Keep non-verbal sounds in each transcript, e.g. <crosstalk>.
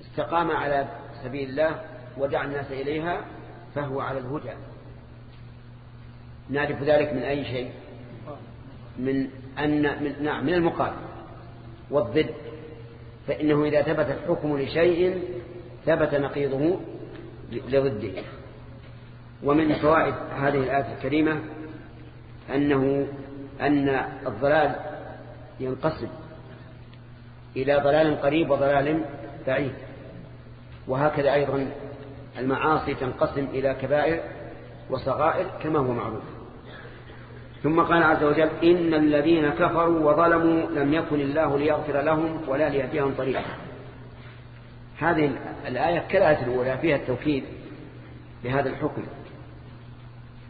واستقام على سبيل الله ودعا الناس إليها فهو على الهدى. نعرف ذلك من أي شيء؟ من أن من نعم من المقابل والضد. فإنه إذا ثبت الحكم لشيء ثبت نقيضه لضده. ومن فوائد هذه الآية الكريمة أنه أن الضلال ينقسم. إلى ضلال قريب وضلال بعيد. وهكذا أيضا المعاصي تنقسم إلى كبائر وصغائر كما هو معروف. ثم قال عز وجل إن الذين كفروا وظلموا لم يكن الله ليغفر لهم ولا ليهديهم طريقا. هذه الآية كالآية الأولى فيها التوكيد بهذا الحكم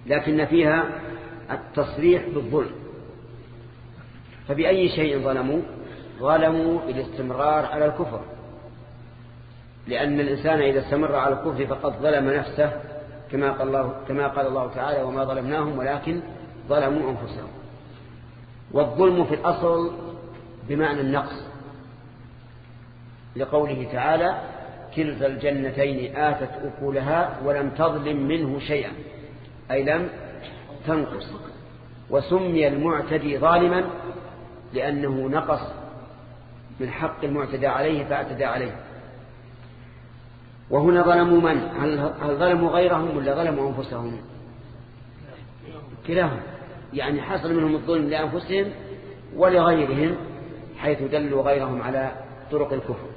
لكن فيها التصريح بالظلم. فبأي شيء ظلموا؟ ظلموا بالاستمرار على الكفر. لأن الإنسان إذا استمر على الكفر فقد ظلم نفسه كما قال الله, كما قال الله تعالى وما ظلمناهم ولكن ظلموا أنفسهم. والظلم في الأصل بمعنى النقص. لقوله تعالى كلتا الجنتين آتت أكلها ولم تظلم منه شيئا. أي لم تنقص. وسمي المعتدي ظالما لأنه نقص من حق المعتدى عليه فاعتدى عليه. وهنا ظلموا من؟ هل ظلموا غيرهم ولا ظلموا أنفسهم؟ كلاهم يعني حصل منهم الظلم لأنفسهم ولغيرهم حيث دلوا غيرهم على طرق الكفر.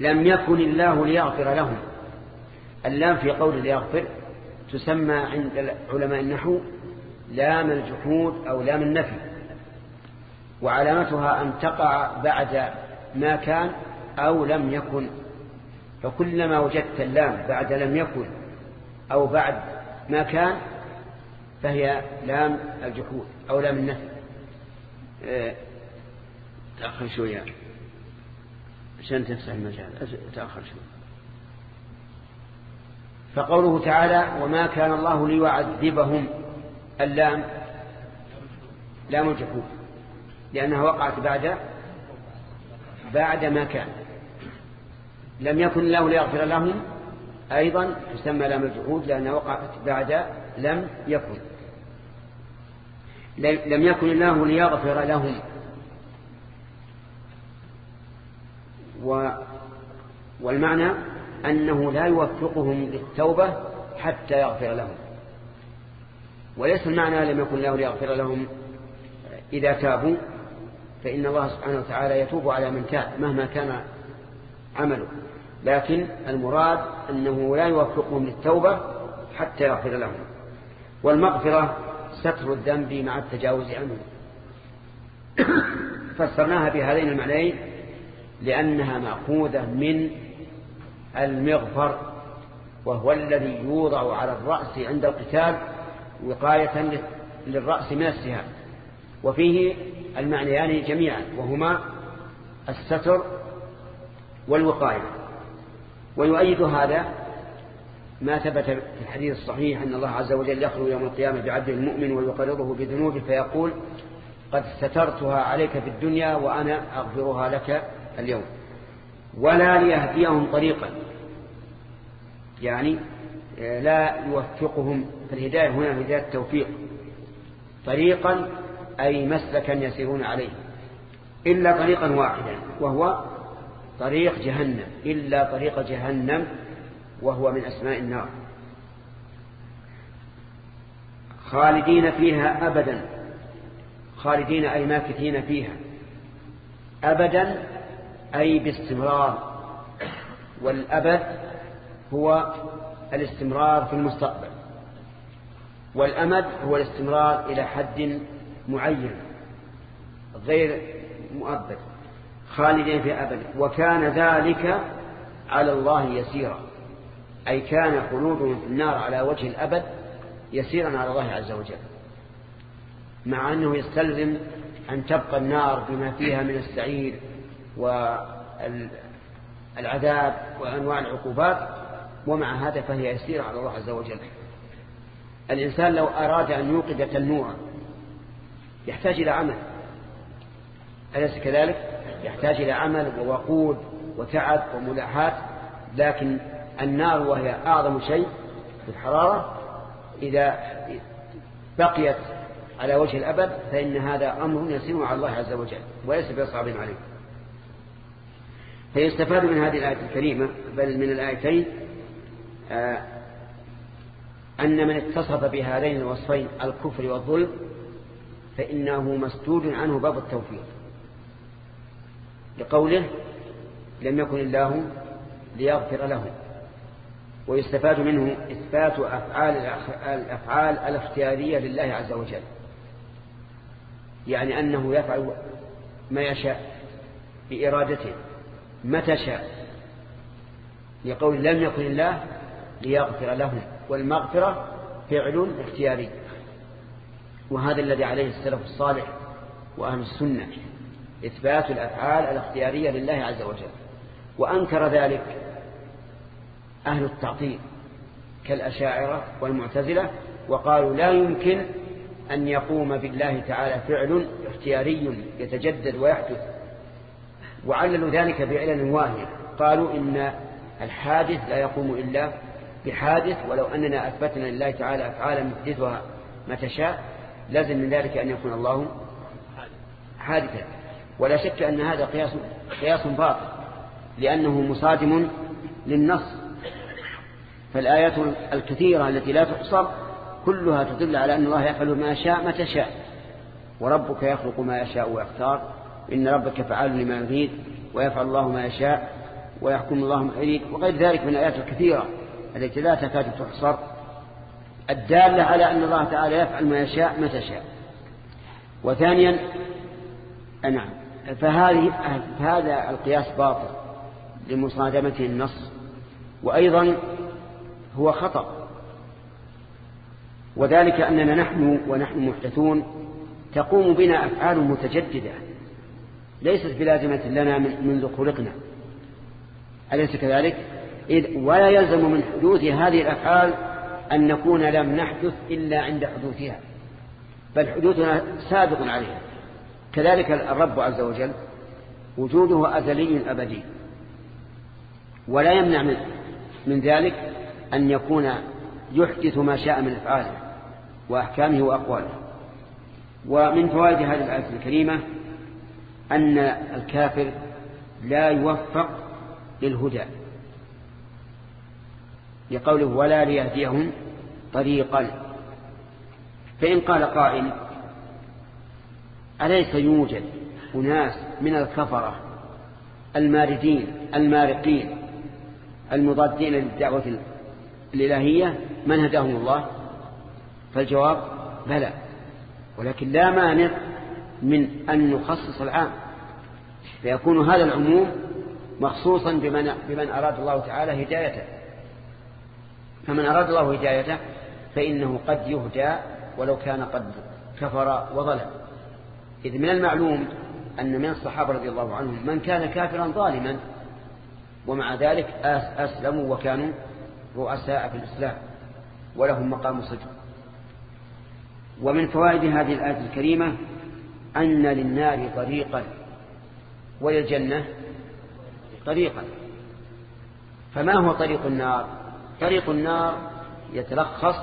لم يكن الله ليغفر لهم. اللام في قول ليغفر تسمى عند علماء النحو لام الجحود أو لام النفي. وعلامتها أن تقع بعد ما كان أو لم يكن. فكلما وجدت اللام بعد لم يكن أو بعد ما كان فهي لام الجحود أو لام النفي. آه تأخر شوية. عشان تفسح المجال. تأخر شوية. فقوله تعالى وما كان الله ليعذبهم اللام. لام الجحود. لأنها وقعت بعد بعد ما كان. لم يكن الله ليغفر لهم أيضا تسمى لام الجحود لأنها وقعت بعد لم يكن. لم يكن الله ليغفر لهم. و والمعنى أنه لا يوفقهم للتوبة حتى يغفر لهم. وليس المعنى لم يكن الله ليغفر لهم إذا تابوا. فإن الله سبحانه وتعالى يتوب على من تاب مهما كان عمله. لكن المراد أنه لا يوفقهم للتوبة حتى يغفر لهم. والمغفرة ستر الذنب مع التجاوز عنه. <coughs> فسرناها بهذين المعنيين لأنها مأخوذة من المغفر وهو الذي يوضع على الرأس عند القتال وقاية للرأس من السهام. وفيه المعنيان جميعا وهما الستر والوقاية. ويؤيد هذا ما ثبت في الحديث الصحيح أن الله عز وجل يخلو يوم القيامة بعبد المؤمن ويقرضه بذنوبه فيقول قد سترتها عليك في الدنيا وأنا أغفرها لك اليوم. ولا ليهديهم طريقا. يعني لا يوفقهم في الهداية هنا هداية التوفيق. طريقا أي مسلكا يسيرون عليه إلا طريقا واحدا وهو طريق جهنم إلا طريق جهنم وهو من أسماء النار. خالدين فيها أبدا خالدين أي ماكثين فيها أبدا أي باستمرار. والأبد هو الاستمرار في المستقبل والأمد هو الاستمرار إلى حد معين غير مؤبد خالدين في أبد وكان ذلك على الله يسيرا. أي كان خلودهم في النار على وجه الأبد يسيرا على الله عز وجل. مع أنه يستلزم أن تبقى النار بما فيها من السعير والعذاب وأنواع العقوبات ومع هذا فهي يسيرة على الله عز وجل. الإنسان لو أراد أن يوقد تنوعا يحتاج إلى عمل. أليس كذلك؟ يحتاج إلى عمل ووقود وتعب وملاحات لكن النار وهي أعظم شيء في الحرارة. إذا بقيت على وجه الأبد فإن هذا أمر يسير على الله عز وجل وليس بصعب عليه. فيستفاد من هذه الآية الكريمة بل من الآيتين آه أن من اتصف بهذين الوصفين الكفر والظلم فإنه مسدود عنه باب التوفيق. لقوله لم يكن الله ليغفر له ويستفاد منه إثبات أفعال الأفعال الاختيارية لله عز وجل. يعني أنه يفعل ما يشاء بإرادته متى شاء. لقول لم يكن الله ليغفر لهم والمغفرة فعل اختياري. وهذا الذي عليه السلف الصالح وأهل السنة إثبات الأفعال الاختيارية لله عز وجل. وأنكر ذلك أهل التعطيل كالأشاعرة والمعتزلة وقالوا لا يمكن أن يقوم بالله تعالى فعل اختياري يتجدد ويحدث. وعللوا ذلك بعلل واهية. قالوا إن الحادث لا يقوم إلا بحادث ولو أننا أثبتنا لله تعالى أفعالا محدثها متى شاء لازم من ذلك أن يكون الله حادثا. ولا شك أن هذا قياس, قياس باطل لأنه مصادم للنص. فالآيات الكثيرة التي لا تحصر كلها تدل على أن الله يفعل ما يشاء متى شاء وربك يخلق ما يشاء ويختار. إن ربك فعال لما يريد ويفعل الله ما يشاء ويحكم الله ما يريد وغير ذلك من الآيات الكثيرة التي لا تكاد تحصر الدالة على أن الله تعالى يفعل ما يشاء متى شاء وثانيا نعم فهذه هذا القياس باطل لمصادمته النص. وأيضا هو خطأ. وذلك أننا نحن ونحن محدثون تقوم بنا أفعال متجددة ليست بلازمة لنا منذ خلقنا. أليس كذلك؟ ولا يلزم من حدوث هذه الأفعال أن نكون لم نحدث إلا عند حدوثها بل حدوثنا سابق عليها. كذلك الرب عز وجل وجوده أزلي أبدي. ولا يمنع من, من ذلك أن يكون يحدث ما شاء من أفعاله وأحكامه وأقواله. ومن فوائد هذه الآية الكريمة أن الكافر لا يوفق للهدى. لقوله ولا ليهديهم طريقا. فإن قال قائل أليس يوجد أناس من الكفرة الماردين المارقين المضادين للدعوة الإلهية من هداهم الله؟ فالجواب بلى ولكن لا مانع من أن نخصص العام فيكون هذا العموم مخصوصا بمن, بمن أراد الله تعالى هدايته. فمن أراد الله هدايته فإنه قد يهدى ولو كان قد كفر وظلم. إذ من المعلوم أن من الصحابة رضي الله عنهم من كان كافرا ظالما ومع ذلك أسلموا وكانوا رؤساء في الإسلام ولهم مقام صدق. ومن فوائد هذه الآية الكريمة أن للنار طريقا وللجنة طريقا. فما هو طريق النار؟ طريق النار يتلخص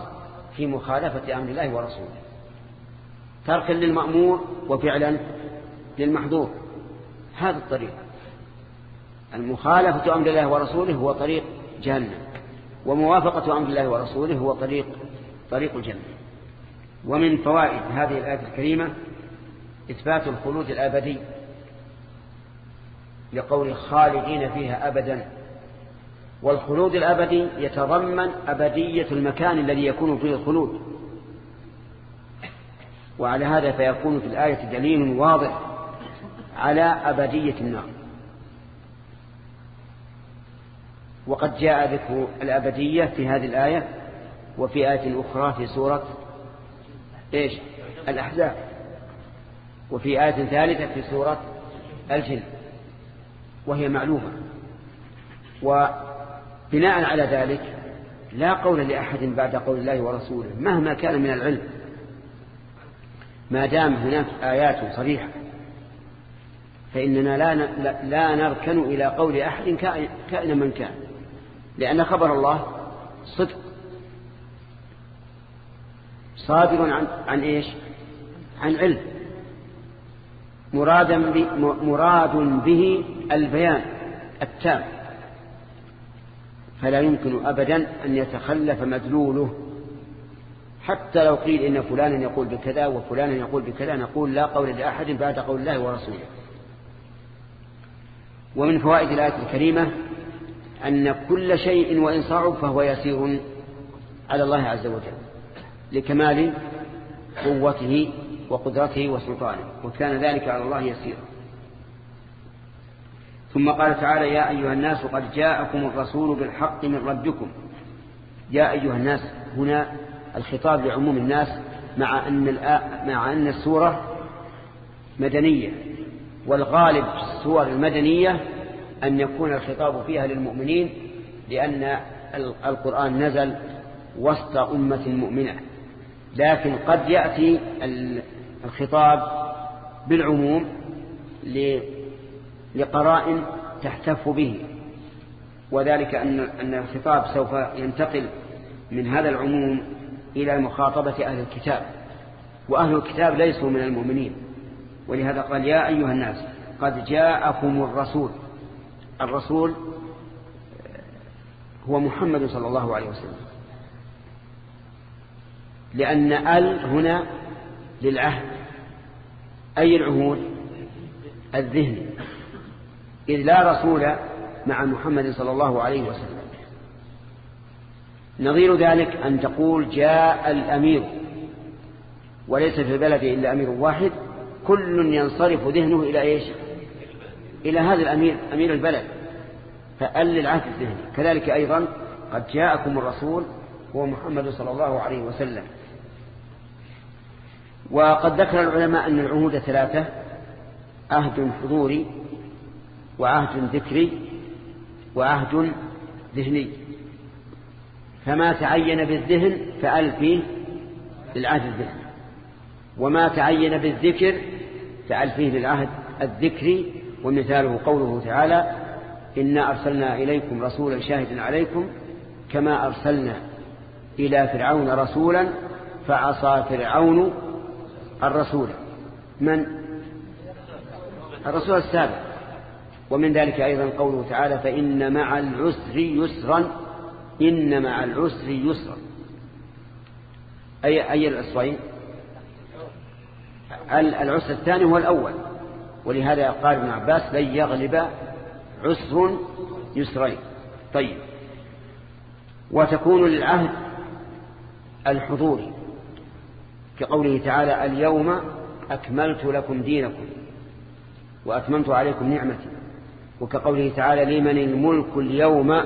في مخالفة أمر الله ورسوله. تركا للمأمور وفعلا للمحظور هذا الطريق. المخالفة أمر الله ورسوله هو طريق جهنم. وموافقة أمر الله ورسوله هو طريق طريق الجنة. ومن فوائد هذه الآية الكريمة إثبات الخلود الأبدي لقول خالدين فيها أبدا. والخلود الأبدي يتضمن أبدية المكان الذي يكون فيه الخلود. وعلى هذا فيكون في الآية دليل واضح على أبدية النار. وقد جاء ذكر الأبدية في هذه الآية وفي آية أخرى في سورة إيش؟ الأحزاب. وفي آية ثالثة في سورة الجن. وهي معلومة. وبناء على ذلك لا قول لأحد بعد قول الله ورسوله مهما كان من العلم. ما دام هناك آيات صريحة فإننا لا لا نركن إلى قول أحد كائن من كان لأن خبر الله صدق. صادر عن عن إيش؟ عن علم. مرادا مراد به البيان التام. فلا يمكن أبدا أن يتخلف مدلوله. حتى لو قيل إن فلانا يقول بكذا وفلانا يقول بكذا نقول لا قول لأحد بعد قول الله ورسوله. ومن فوائد الآية الكريمة أن كل شيء وإن صعب فهو يسير على الله عز وجل لكمال قوته وقدرته وسلطانه وكان ذلك على الله يسيرا. ثم قال تعالى يا أيها الناس قد جاءكم الرسول بالحق من ربكم. يا أيها الناس هنا الخطاب لعموم الناس مع أن, مع أن السورة مدنية والغالب في السور المدنية أن يكون الخطاب فيها للمؤمنين لأن القرآن نزل وسط أمة مؤمنة. لكن قد يأتي الخطاب بالعموم لقرائن تحتف به. وذلك أن أن الخطاب سوف ينتقل من هذا العموم إلى مخاطبة أهل الكتاب. وأهل الكتاب ليسوا من المؤمنين. ولهذا قال يا أيها الناس قد جاءكم الرسول. الرسول هو محمد صلى الله عليه وسلم. لأن ال هنا للعهد أي العهود؟ الذهني إذ لا رسول مع محمد صلى الله عليه وسلم. نظير ذلك أن تقول جاء الأمير وليس في البلد إلا أمير واحد كل ينصرف ذهنه إلى إيش؟ إلى هذا الأمير أمير البلد. فأل العهد الذهني كذلك أيضا قد جاءكم الرسول هو محمد صلى الله عليه وسلم. وقد ذكر العلماء أن العهود ثلاثة عهد حضوري وعهد ذكري وعهد ذهني. فما تعين بالذهن فأل فيه للعهد الذهني. وما تعين بالذكر فأل فيه للعهد الذكري. ومثاله قوله تعالى إنا أرسلنا إليكم رسولا شاهدا عليكم كما أرسلنا إلى فرعون رسولا فعصى فرعون الرسول. من؟ الرسول السابق. ومن ذلك أيضا قوله تعالى فإن مع العسر يسرا إن مع العسر يسرا. أي أي العسرين العسر الثاني هو الأول. ولهذا قال ابن عباس لن يغلب عسر يسرين. طيب. وتكون للعهد الحضوري كقوله تعالى اليوم أكملت لكم دينكم وأتممت عليكم نعمتي. وكقوله تعالى لمن الملك اليوم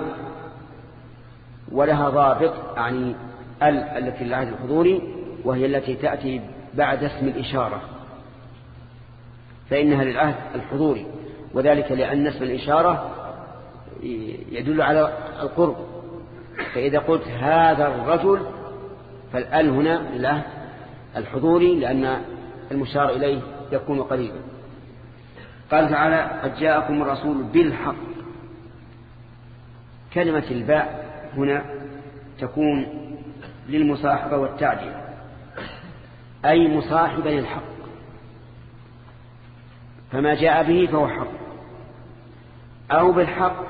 ولها ضابط يعني ال التي للعهد الحضوري وهي التي تأتي بعد اسم الإشارة. فإنها للعهد الحضوري وذلك لأن اسم الإشارة يدل على القرب. فإذا قلت هذا الرجل فالآل هنا للعهد الحضوري لأن المشار إليه يكون قريبا. قال تعالى قد جاءكم الرسول بالحق. كلمة الباء هنا تكون للمصاحبة والتعديل أي مصاحبا للحق. فما جاء به فهو حق. أو بالحق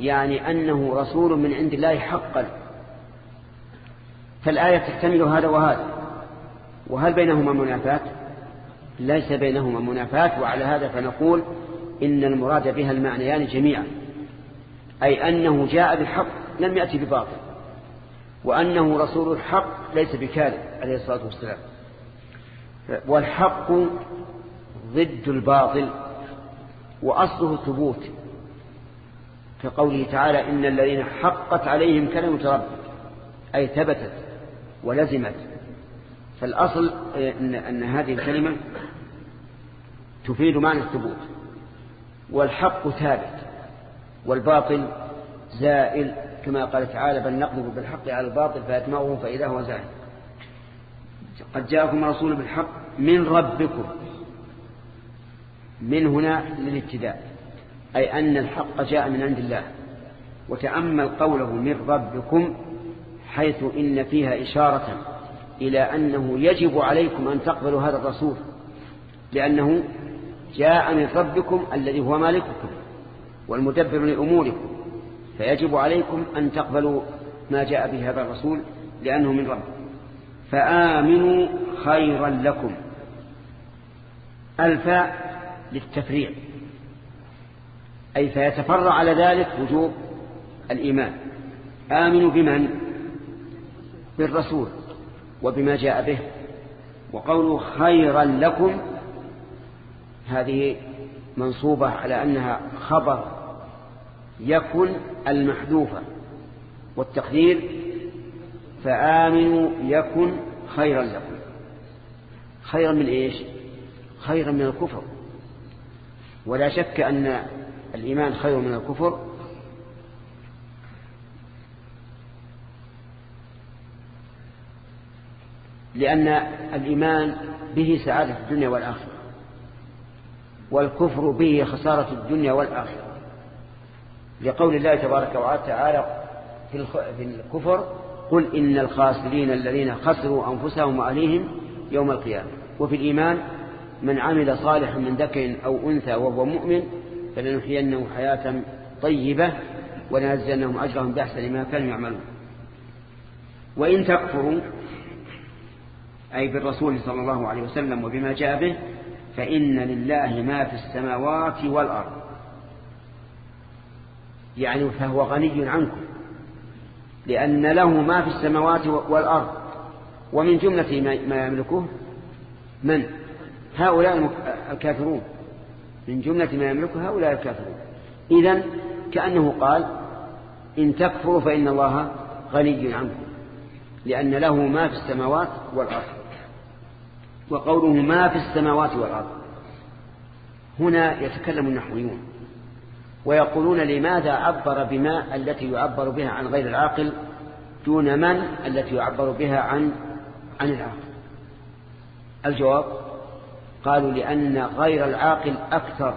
يعني أنه رسول من عند الله حقا. فالآية تحتمل هذا وهذا. وهل بينهما منافات ليس بينهما منافات وعلى هذا فنقول إن المراد بها المعنيان جميعا. أي أنه جاء بالحق لم يأتي بباطل وأنه رسول الحق ليس بكاذب عليه الصلاة والسلام. والحق ضد الباطل وأصله الثبوت كقوله تعالى إن الذين حقت عليهم كلمة رب أي ثبتت ولزمت. فالأصل إن, أن هذه الكلمة تفيد معنى الثبوت. والحق ثابت والباطل زائل كما قال تعالى بل نقذف بالحق على الباطل فيتمعه فإذا هو زائل. قد جاءكم رسول بالحق من ربكم. من هنا للابتداء أي أن الحق جاء من عند الله. وتأمل قوله من ربكم حيث إن فيها إشارة إلى أنه يجب عليكم أن تقبلوا هذا الرسول لأنه جاء من ربكم الذي هو مالككم والمدبر لأموركم فيجب عليكم أن تقبلوا ما جاء به هذا الرسول لأنه من رب فآمنوا خيرا لكم. الفاء للتفريع أي فيتفرع على ذلك وجوب الإيمان. آمنوا بمن؟ بالرسول وبما جاء به. وقولوا خيرا لكم هذه منصوبة على أنها خبر يكن المحذوفة والتقدير فآمنوا يكن خيرا لكم. خيرا من إيش؟ خيرا من الكفر. ولا شك أن الإيمان خير من الكفر. لأن الإيمان به سعادة الدنيا والآخرة. والكفر به خسارة الدنيا والآخرة. لقول الله تبارك وتعالى في الكفر قل إن الخاسرين الذين خسروا أنفسهم وأهليهم يوم القيامة. وفي الإيمان من عمل صالحا من ذكر أو أنثى وهو مؤمن فلنحيينه حياة طيبة ولنجزينهم أجرهم بأحسن ما كانوا يعملون. وإن تكفروا أي بالرسول صلى الله عليه وسلم وبما جاء به فإن لله ما في السماوات والأرض. يعني فهو غني عنكم لأن له ما في السماوات والأرض. ومن جملة ما يملكه من؟ هؤلاء الكافرون. من جملة ما يملكه هؤلاء الكافرون. إذن كأنه قال إن تكفروا فإن الله غني عنكم لأن له ما في السماوات والأرض. وقوله ما في السماوات والأرض. هنا يتكلم النحويون ويقولون لماذا عبر بما التي يعبر بها عن غير العاقل دون من التي يعبر بها عن عن العاقل؟ الجواب قالوا لأن غير العاقل أكثر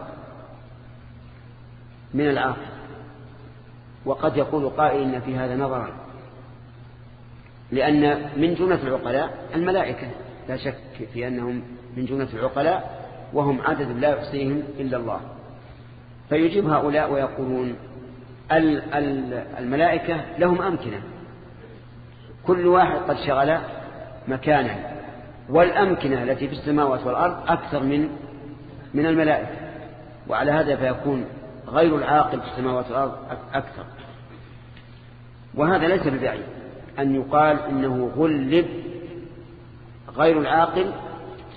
من العاقل. وقد يقول قائل إن في هذا نظرا لأن من جملة العقلاء الملائكة. لا شك في أنهم من جملة العقلاء وهم عدد لا يحصيهم إلا الله. فيجيب هؤلاء ويقولون الملائكة لهم أمكنة. كل واحد قد شغل مكانا والأمكنة التي في السماوات والأرض أكثر من من الملائكة. وعلى هذا فيكون غير العاقل في السماوات والأرض أكثر. وهذا ليس ببعيد أن يقال إنه غلب غير العاقل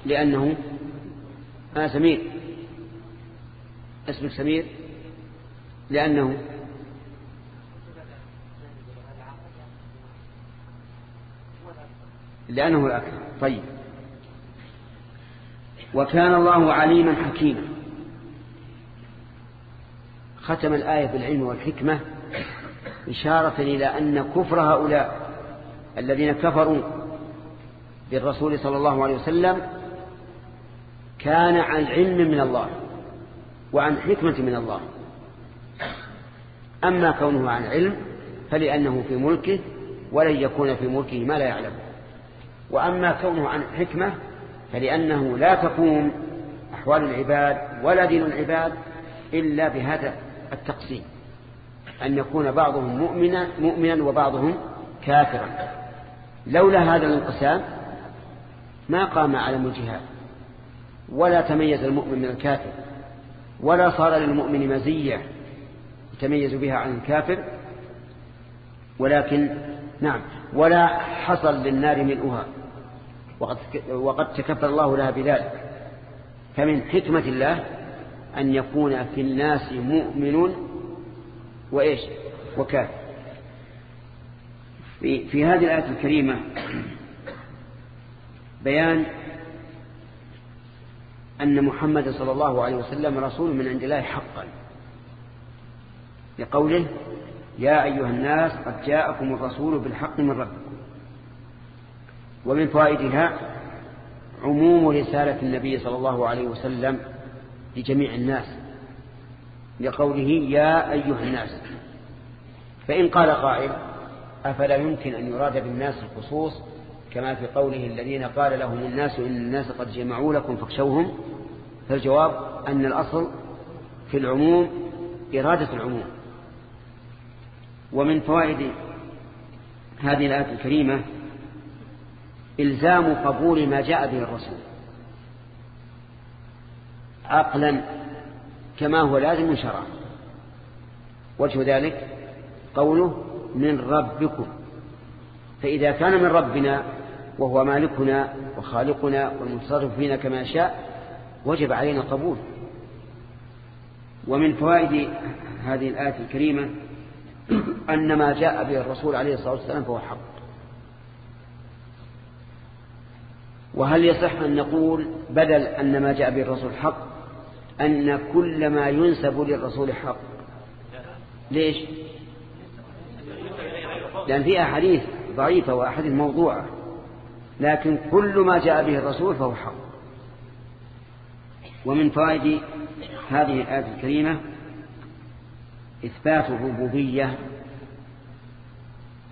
لأنه آه سمير. اسمك سمير؟ لأنه. لأنه الأكثر طيب. وكان الله عليما حكيما. ختم الآية بالعلم والحكمة إشارة إلى أن كفر هؤلاء الذين كفروا بالرسول صلى الله عليه وسلم كان عن علم من الله وعن حكمة من الله. أما كونه عن علم فلأنه في ملكه ولن يكون في ملكه ما لا يعلم. وأما كونه عن حكمة فلأنه لا تقوم أحوال العباد ولا دين العباد إلا بهذا التقسيم. أن يكون بعضهم مؤمنا, مؤمنا وبعضهم كافرا. لولا هذا الانقسام ما قام علم الجهاد ولا تميز المؤمن من الكافر ولا صار للمؤمن مزية يتميز بها عن الكافر ولكن نعم ولا حصل للنار ملؤها وقد, وقد تكفل الله لها بذلك. فمن حكمة الله أن يكون في الناس مؤمن وإيش؟ وكافر. في, في هذه الآية الكريمة بيان أن محمد صلى الله عليه وسلم رسول من عند الله حقا. لقوله يا أيها الناس قد جاءكم الرسول بالحق من ربكم. ومن فوائدها عموم رسالة النبي صلى الله عليه وسلم لجميع الناس لقوله يا أيها الناس. فإن قال قائل أفلا يمكن أن يراد بالناس الخصوص كما في قوله الذين قال لهم الناس إن الناس قد جمعوا لكم فاخشوهم فالجواب أن الأصل في العموم إرادة العموم. ومن فوائد هذه الآية الكريمة إلزام قبول ما جاء به الرسول. عقلا كما هو لازم شرعا. وجه ذلك قوله من ربكم. فإذا كان من ربنا وهو مالكنا وخالقنا والمتصرف فينا كما يشاء وجب علينا القبول ومن فوائد هذه الآية الكريمة أن ما جاء به الرسول عليه الصلاة والسلام فهو حق. وهل يصح أن نقول بدل أن ما جاء به الرسول حق أن كل ما ينسب للرسول حق؟ ليش؟ لأن في أحاديث ضعيفة وأحاديث موضوعة. لكن كل ما جاء به الرسول فهو حق. ومن فوائد هذه الآية الكريمة إثبات الربوبية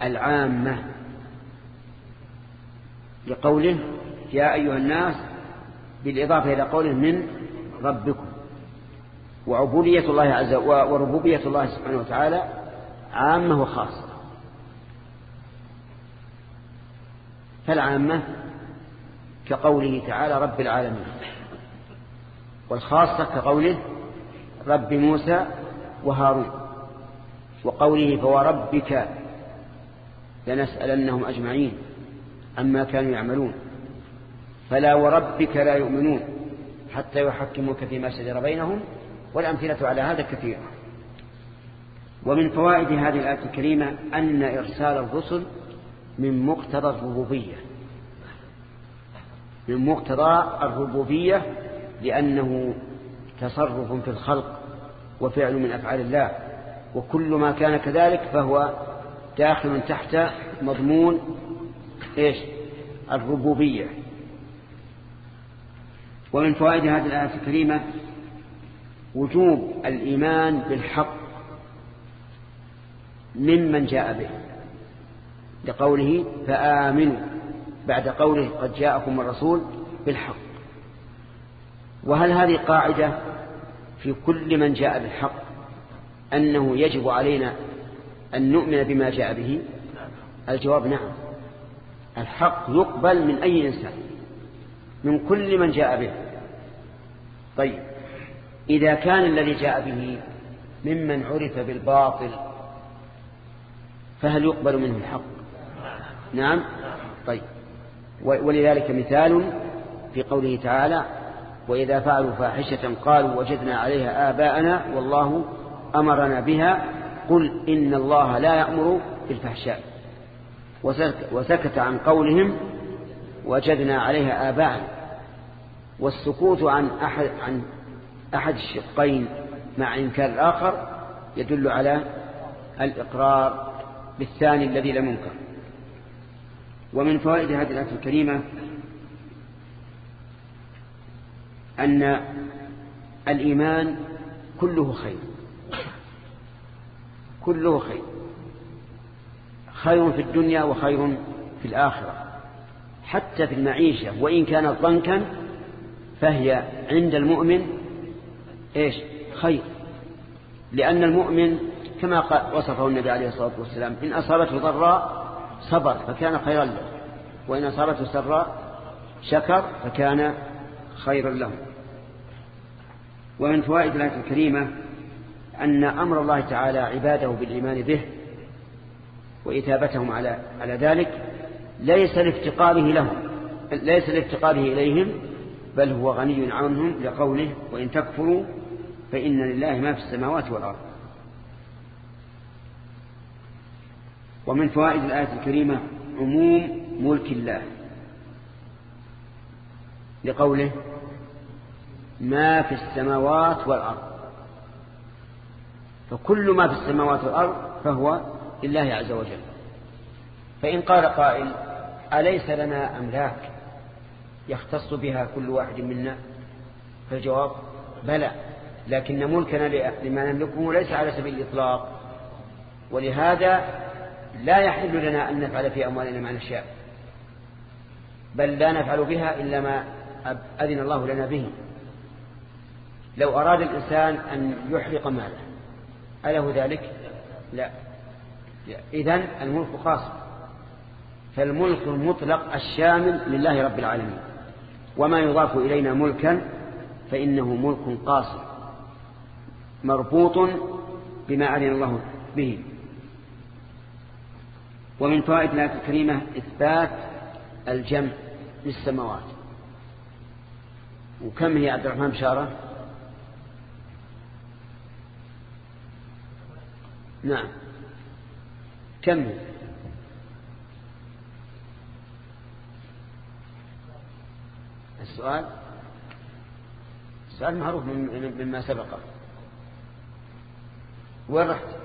العامة لقوله يا أيها الناس بالإضافة إلى قوله من ربكم. وعبودية الله عز وربوبية الله سبحانه وتعالى عامة وخاصة. فالعامة كقوله تعالى رب العالمين والخاصة كقوله رب موسى وهارون وقوله فوربك لنسألنهم أجمعين عما كانوا يعملون فلا وربك لا يؤمنون حتى يحكموك فيما شجر بينهم والأمثلة على هذا كثيرة. ومن فوائد هذه الآية الكريمة أن إرسال الرسل من مقتضى الربوبية. من مقتضى الربوبية لأنه تصرف في الخلق وفعل من أفعال الله وكل ما كان كذلك فهو داخل تحت مضمون إيش؟ الربوبية. ومن فوائد هذه الآية الكريمة وجوب الإيمان بالحق ممن جاء به. لقوله فآمنوا بعد قوله قد جاءكم الرسول بالحق. وهل هذه قاعدة في كل من جاء بالحق أنه يجب علينا أن نؤمن بما جاء به؟ الجواب نعم. الحق يقبل من أي إنسان من كل من جاء به. طيب إذا كان الذي جاء به ممن عرف بالباطل فهل يقبل منه الحق؟ نعم. طيب. ولذلك مثال في قوله تعالى وإذا فعلوا فاحشة قالوا وجدنا عليها آباءنا والله أمرنا بها. قل إن الله لا يأمر بالفحشاء. وسكت عن قولهم وجدنا عليها آباءنا. والسكوت عن أحد, عن أحد الشقين مع إنكار الآخر يدل على الإقرار بالثاني الذي لم ينكر. ومن فوائد هذه الآية الكريمة أن الإيمان كله خير. كله خير. خير في الدنيا وخير في الآخرة. حتى في المعيشة وإن كانت ضنكا فهي عند المؤمن إيش؟ خير. لأن المؤمن كما وصفه النبي عليه الصلاة والسلام إن أصابته ضراء صبر فكان خيرا له. وإن أصابته سراء شكر فكان خيرا له. ومن فوائد الآية الكريمة أن أمر الله تعالى عباده بالإيمان به وإثابتهم على على ذلك ليس لافتقاره لهم ليس لافتقاره إليهم بل هو غني عنهم لقوله وإن تكفروا فإن لله ما في السماوات والأرض. ومن فوائد الآية الكريمة عموم ملك الله. لقوله ما في السماوات والأرض. فكل ما في السماوات والأرض فهو لله عز وجل. فإن قال قائل أليس لنا أملاك يختص بها كل واحد منا؟ فالجواب بلى لكن ملكنا لما نملكه ليس على سبيل الإطلاق. ولهذا لا يحل لنا أن نفعل في أموالنا ما نشاء بل لا نفعل بها إلا ما أذن الله لنا به. لو أراد الإنسان أن يحرق ماله أله ذلك؟ لا. إذن الملك خاص فالملك المطلق الشامل لله رب العالمين. وما يضاف إلينا ملكا فإنه ملك قاصر مربوط بما أذن الله به. ومن فوائد الآية الكريمة إثبات الجمع للسماوات وكم هي عبد الرحمن بشارة؟ نعم. كم هي؟ السؤال؟ السؤال معروف مما سبقه وين رحت؟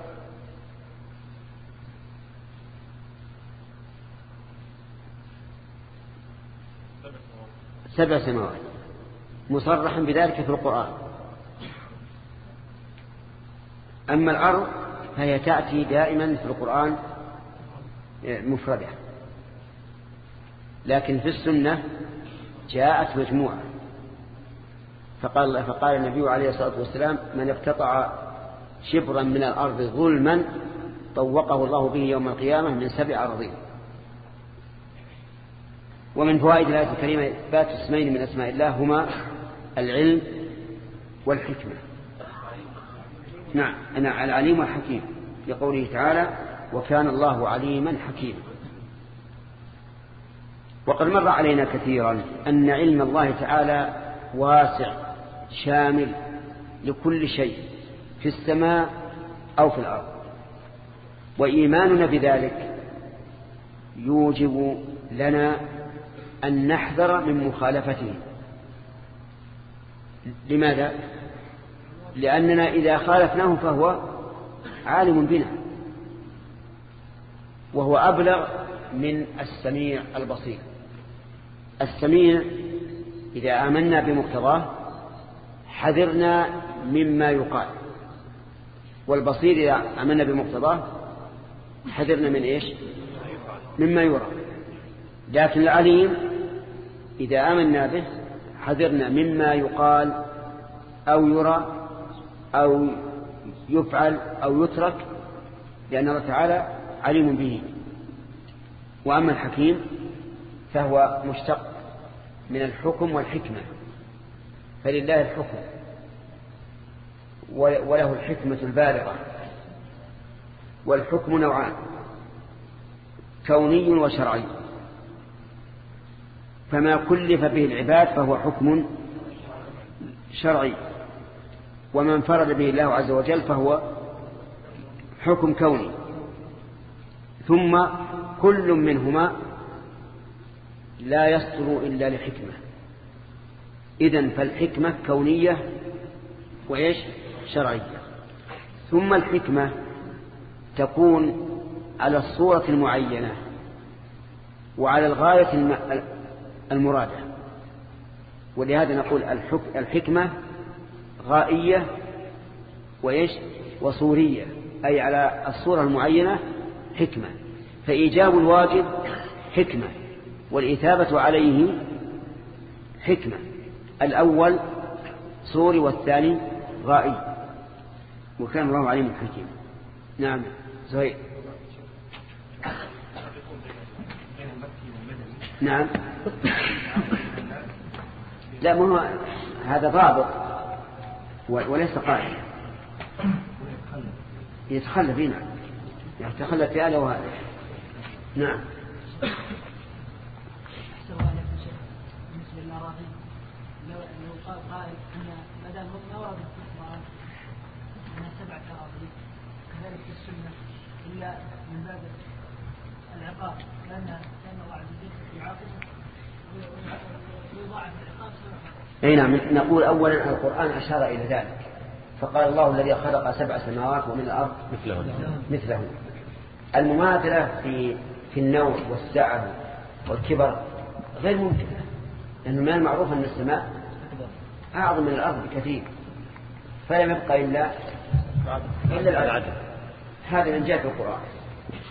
سبع سماوات مصرح بذلك في القرآن. أما الأرض فهي تأتي دائما في القرآن مفردة. لكن في السنة جاءت مجموعة. فقال, فقال النبي عليه الصلاة والسلام من اقتطع شبرا من الأرض ظلما طوقه الله به يوم القيامة من سبع أرضين ومن فوائد الآية الكريمة إثبات اسمين من أسماء الله هما العلم والحكمة. نعم أنا العليم والحكيم لقوله تعالى وكان الله عليما حكيما وقد مر علينا كثيرا أن علم الله تعالى واسع شامل لكل شيء في السماء أو في الأرض. وإيماننا بذلك يوجب لنا أن نحذر من مخالفته. لماذا؟ لأننا إذا خالفناه فهو عالم بنا. وهو أبلغ من السميع البصير. السميع إذا آمنا بمقتضاه حذرنا مما يقال. والبصير إذا آمنا بمقتضاه حذرنا من إيش؟ مما يرى. لكن العليم إذا آمنا به حذرنا مما يقال أو يرى أو يفعل أو يترك لأن الله تعالى عليم به. وأما الحكيم فهو مشتق من الحكم والحكمة فلله الحكم وله الحكمة البالغة والحكم نوعان كوني وشرعي. فما كلف به العباد فهو حكم شرعي. وما انفرد به الله عز وجل فهو حكم كوني. ثم كل منهما لا يصدر إلا لحكمة. إذن فالحكمة كونية وإيش؟ شرعية. ثم الحكمة تكون على الصورة المعينة وعلى الغاية المرادة. ولهذا نقول الحكمة غائية وإيش؟ وصورية. أي على الصورة المعينة حكمة. فإيجاب الواجب حكمة والإثابة عليه حكمة. الأول صوري والثاني غائي. وكان الله عليم حكيم. نعم. زهير. نعم. <laughs> لا ما هو هذا ضابط وليس قائم يتخلف نعم. يتخلف في هذا وهذا نعم. قائل أن ما دام في القران ان أراضي. كذلك في السنة إلا من باب العقاب. لأن كأن الله عز وجل يعاقبه أي نعم نقول اولا القرآن أشار إلى ذلك. فقال الله الذي خلق سبع سماوات ومن الأرض مثله مثله المماثلة في في النوع والسعه والكبر غير ممكنة لأنه من المعروف أن السماء أعظم من الأرض بكثير. فلم يبقى إلا إلا العدل هذا من جهة القرآن.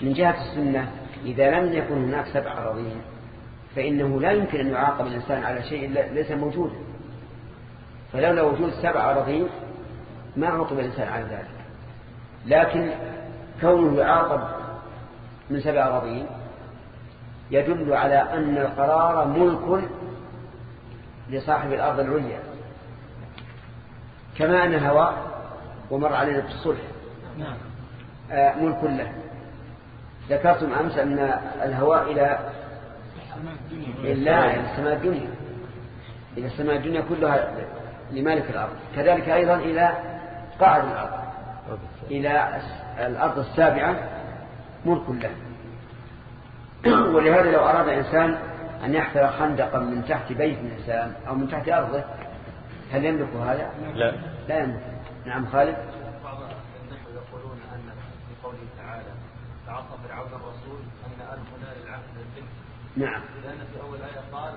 من جهة السنة إذا لم يكن هناك سبع أراضين فإنه لا يمكن أن يعاقب الإنسان على شيء ليس موجودا. فلولا وجود سبع أراضين ما عوقب الإنسان على ذلك. لكن كونه يعاقب من سبع أراضين يدل على أن القرار ملك لصاحب الأرض العليا. كما أن الهواء ومر علينا في الصلح. نعم. آه ملك له. ذكرتم أمس أن الهواء إلى إلا إلى السماء الدنيا. إلى السماء الدنيا كلها لمالك الأرض. كذلك أيضا إلى قاعد الأرض. إلى الأرض السابعة ملك له <clears throat> ولهذا لو أراد إنسان أن يحفر خندقا من تحت بيت الإنسان أو من تحت أرضه هل يملك هذا؟ لا. لا يملك. نعم خالد. بعض النحو يقولون أن في قوله تعالى تعصى فرعون الرسول أن ألفنا للعهد الفكر نعم. لأن في أول آية قال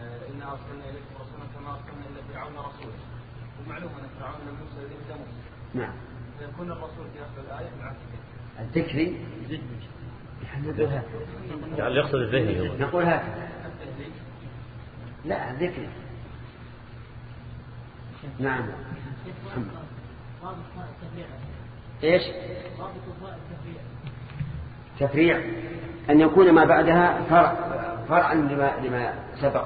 آه، إنا أرسلنا إليكم رسولا كما أرسلنا إلى فرعون رسولا. ومعلوم أن فرعون لم يرسل إليه إلا موسى. نعم. فيكون الرسول في آخر الآية العهد الذكري يعني يقصد الذهني نقول هكذا. لا ذكري نعم. إيش؟ تفريع أن يكون ما بعدها فرع فرعا لما لما سبق.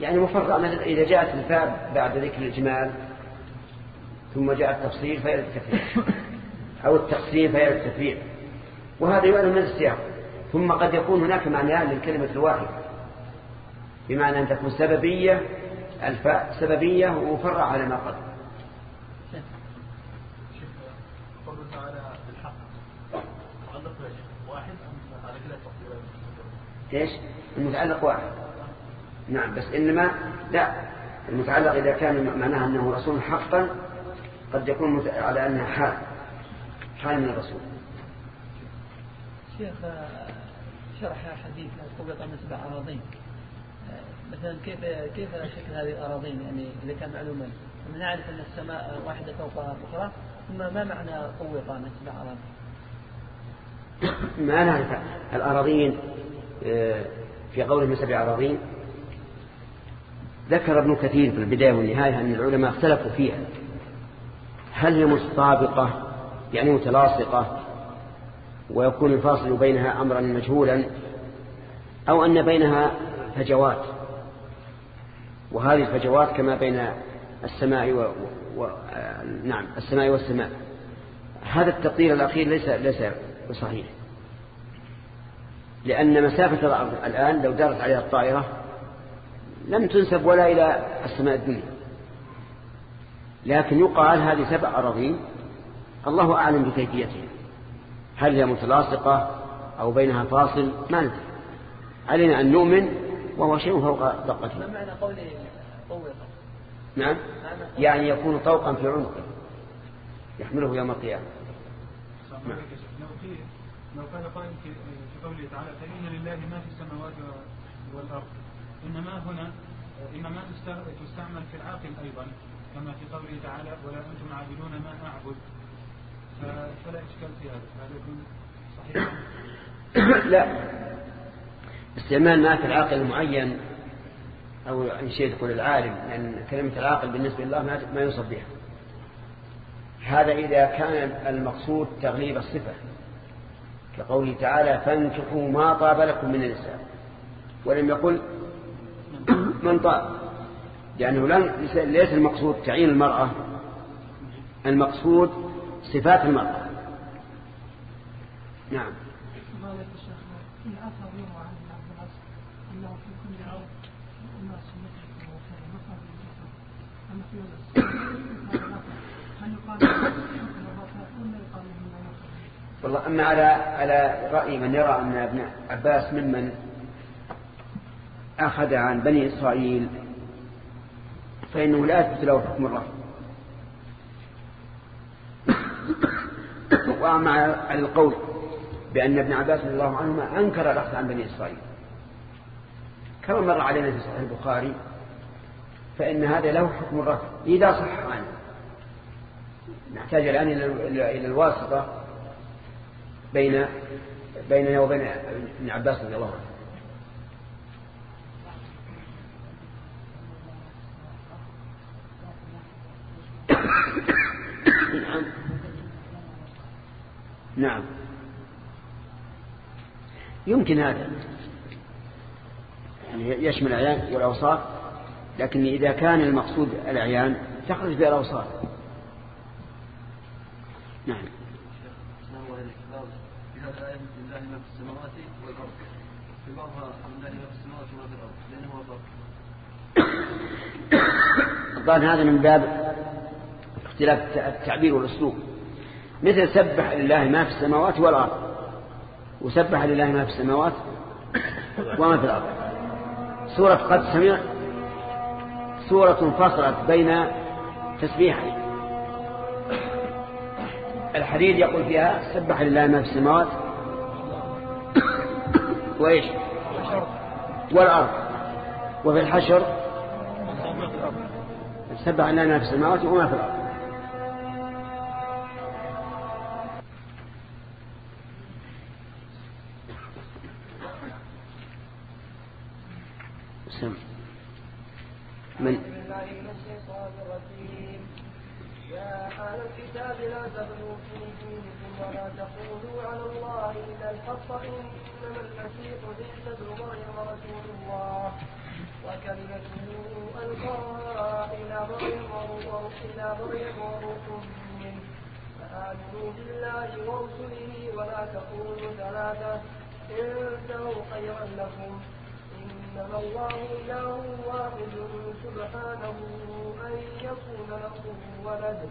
يعني مفرع إذا جاءت الفاء بعد ذكر الجمال ثم جاء التفصيل فيرد التفريع أو التقسيم فيرد التفريع. وهذا يعلم من السياق. ثم قد يكون هناك معنيان للكلمة الواحدة. بمعنى أن تكون سببية الفاء سببية ومفرع على ما قبل. إيش؟ المتعلق واحد. نعم بس إنما لا. المتعلق إذا كان معناها أنه رسول حقا قد يكون على أنها حال. حال من الرسول. شيخ شرح حديث قبط من سبع اراضين مثلا كيف كيف شكل هذه الأراضين؟ يعني إذا كان معلوما. نعرف أن السماء واحدة فوق أخرى ثم ما معنى طوق من سبع اراضين؟ ما نعرف الأراضين؟ آه، في قوله من سبع أراضين ذكر ابن كثير في البداية والنهاية أن العلماء اختلفوا فيها. هل هي متطابقه يعني متلاصقة؟ ويكون الفاصل بينها أمرا مجهولا؟ أو أن بينها فجوات؟ وهذه الفجوات كما بين السماء و... و... نعم السماء والسماء. هذا التقدير الأخير ليس ليس بصحيح لأن مسافة الأرض الآن لو دارت عليها الطائرة لم تنسب ولا إلى السماء الدنيا. لكن يقال هذه سبع أراضين الله أعلم بكيفيتها. هل هي متلاصقة أو بينها فاصل؟ ما ندري. علينا أن نؤمن وهو شيء فوق طاقته. ما معنى قوله طوقا؟ نعم. يعني يكون طوقا في عنقه يحمله يوم القيامة. نعم. لو قائل قوله تعالى فإن لله ما في السماوات والأرض. إنما هنا إنما تستعمل في العاقل أيضا كما في قوله تعالى ولا أنتم عابدون ما أعبد. فلا إشكال في هذا. هذا يكون صحيح. <coughs> لا. استعمال ما في العاقل المعين أو إن شئت تقول العالم لأن كلمة العاقل بالنسبة لله ما يوصف بها. هذا إذا كان المقصود تغليب الصفة. كقوله تعالى فانكحوا ما طاب لكم من النساء. ولم يقل من طاب لأنه ليس المقصود تعيين المرأة المقصود صفات المرأة. نعم. والله أما على على رأي من يرى أن ابن عباس ممن أخذ عن بني إسرائيل فإنه لا يثبت له حكم الرفض <coughs> وأما على القول بأن ابن عباس رضي الله عنهما أنكر الأخذ عن بني إسرائيل. كما مر علينا في صحيح البخاري فإن هذا له حكم الرفع إذا صح عنه. نحتاج الآن إلى الواسطة بين بيننا وبين ابن عباس رضي الله عنه. نعم. نعم يمكن هذا. يعني يشمل الأعيان والأوصاف لكن إذا كان المقصود الأعيان تخرج بها الأوصاف نعم لله ما في السماوات والأرض الظاهر هذا من باب اختلاف التعبير والأسلوب. مثل سبح لله ما في السماوات والأرض. وسبح لله ما في السماوات وما في الأرض. سورة قد سمع سورة فصلت بين تسبيحين. الحديد يقول فيها سبح لله ما في السماوات وإيش؟ والأرض. وفي الحشر سبح لله ما في السماوات وما في الأرض. سم. من؟ يا أهل الكتاب لا تغلوا في دينكم ولا تقولوا على الله إلا الحق إنما المسيح عيسى ابن مريم رسول الله. وكلمته ألقاها إلى مريم إلى مريم وروح منه. فآمنوا بالله ورسله ولا تقولوا ثلاثة انتهوا خيرا لكم. إنما الله إله واحد سبحانه أن يكون له ولد.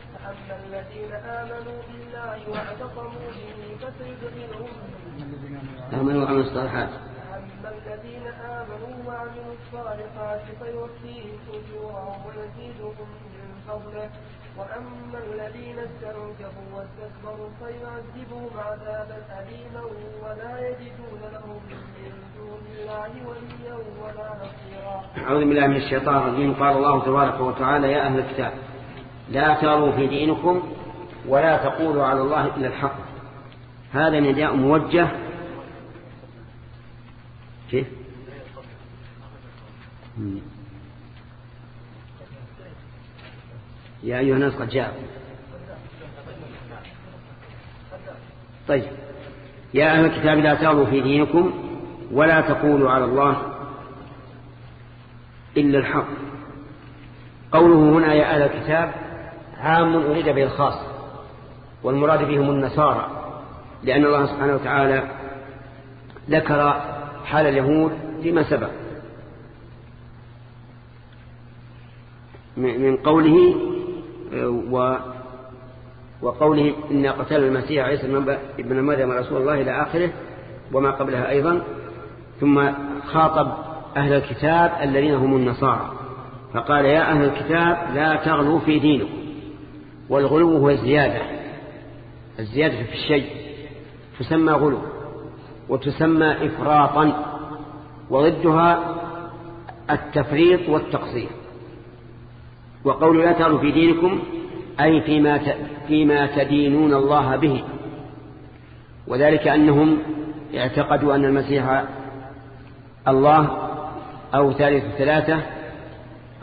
فأما الذين آمنوا بالله واعتصموا به فسيدخلهم آمنوا وعملوا الصالحات. أما الذين آمنوا وعملوا الصالحات فيوفيهم أجورهم ويزيدهم من فضله. وأما الذين استنكفوا واستكبروا فيعذبهم عذابا أليما ولا يجدون لهم من دون الله وليا ولا نصيرا. أعوذ بالله من الشيطان الرجيم. قال الله تبارك وتعالى يا أهل الكتاب لا تروا في دينكم ولا تقولوا على الله إلا الحق. هذا نداء موجه. كيف؟ يا أيها الناس قد جاءكم. طيب. يا أهل الكتاب لا تغلوا في دينكم ولا تقولوا على الله إلا الحق. قوله هنا يا أهل الكتاب عام أريد به الخاص والمراد بهم النصارى لأن الله سبحانه وتعالى ذكر حال اليهود فيما سبق. من قوله و وقوله إن قتل المسيح عيسى ابن مريم رسول الله إلى آخره وما قبلها أيضا ثم خاطب أهل الكتاب الذين هم النصارى فقال يا أهل الكتاب لا تغلوا في دينكم. والغلو هو الزيادة. الزيادة في الشيء. تسمى غلو. وتسمى إفراطا. وضدها التفريط والتقصير. وقول لا تغلوا في دينكم أي فيما, فيما تدينون الله به. وذلك أنهم اعتقدوا أن المسيح الله أو ثالث ثلاثة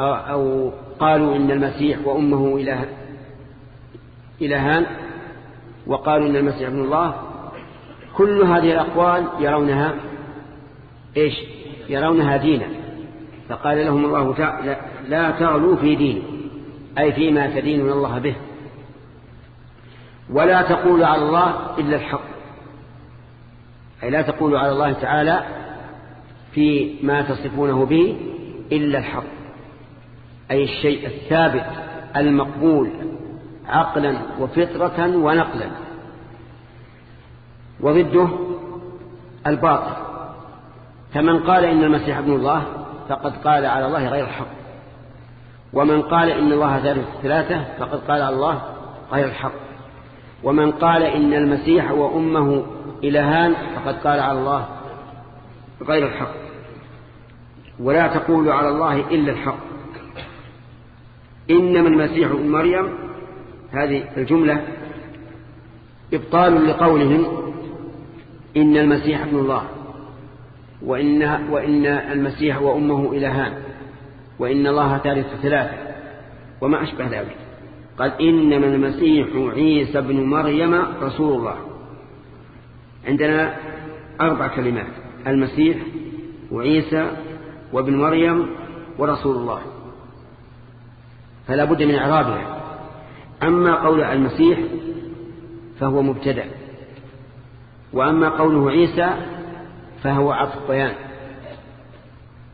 أو قالوا إن المسيح وأمه إله إلهان وقالوا إن المسيح ابن الله. كل هذه الأقوال يرونها إيش؟ يرونها دينا. فقال لهم الله تعالى لا تغلوا في دين أي فيما تدينون الله به. ولا تقولوا على الله إلا الحق. أي لا تقولوا على الله تعالى في ما تصفونه به إلا الحق. أي الشيء الثابت المقبول عقلا وفطرة ونقلا. وضده الباطل. فمن قال إن المسيح ابن الله فقد قال على الله غير الحق. ومن قال إن الله ثالث ثلاثة فقد قال على الله غير الحق. ومن قال إن المسيح وأمه إلهان فقد قال على الله غير الحق. ولا تقول على الله إلا الحق. إنما المسيح ابن مريم هذه الجملة إبطال لقولهم إن المسيح ابن الله وإن, وإن المسيح وأمه إلهان وإن الله ثالث ثلاثة وما أشبه ذلك. قال إنما المسيح عيسى بن مريم رسول الله. عندنا أربع كلمات المسيح وعيسى وابن مريم ورسول الله. فلا بد من إعرابها. أما قول المسيح فهو مبتدأ وأما قوله عيسى فهو عطف بيان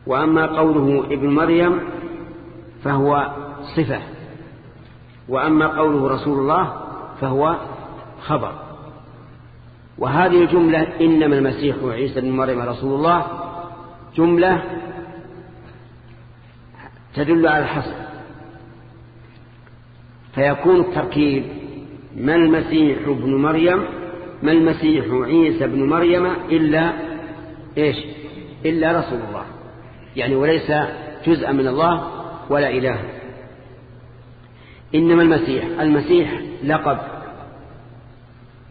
وأما قوله ابن مريم فهو صفة وأما قوله رسول الله فهو خبر. وهذه الجملة إنما المسيح وعيسى بن مريم رسول الله جملة تدل على الحصر. فيكون التركيب ما المسيح ابن مريم ما المسيح عيسى ابن مريم إلا إيش؟ إلا رسول الله. يعني وليس جزءا من الله ولا إله. إنما المسيح. المسيح لقب.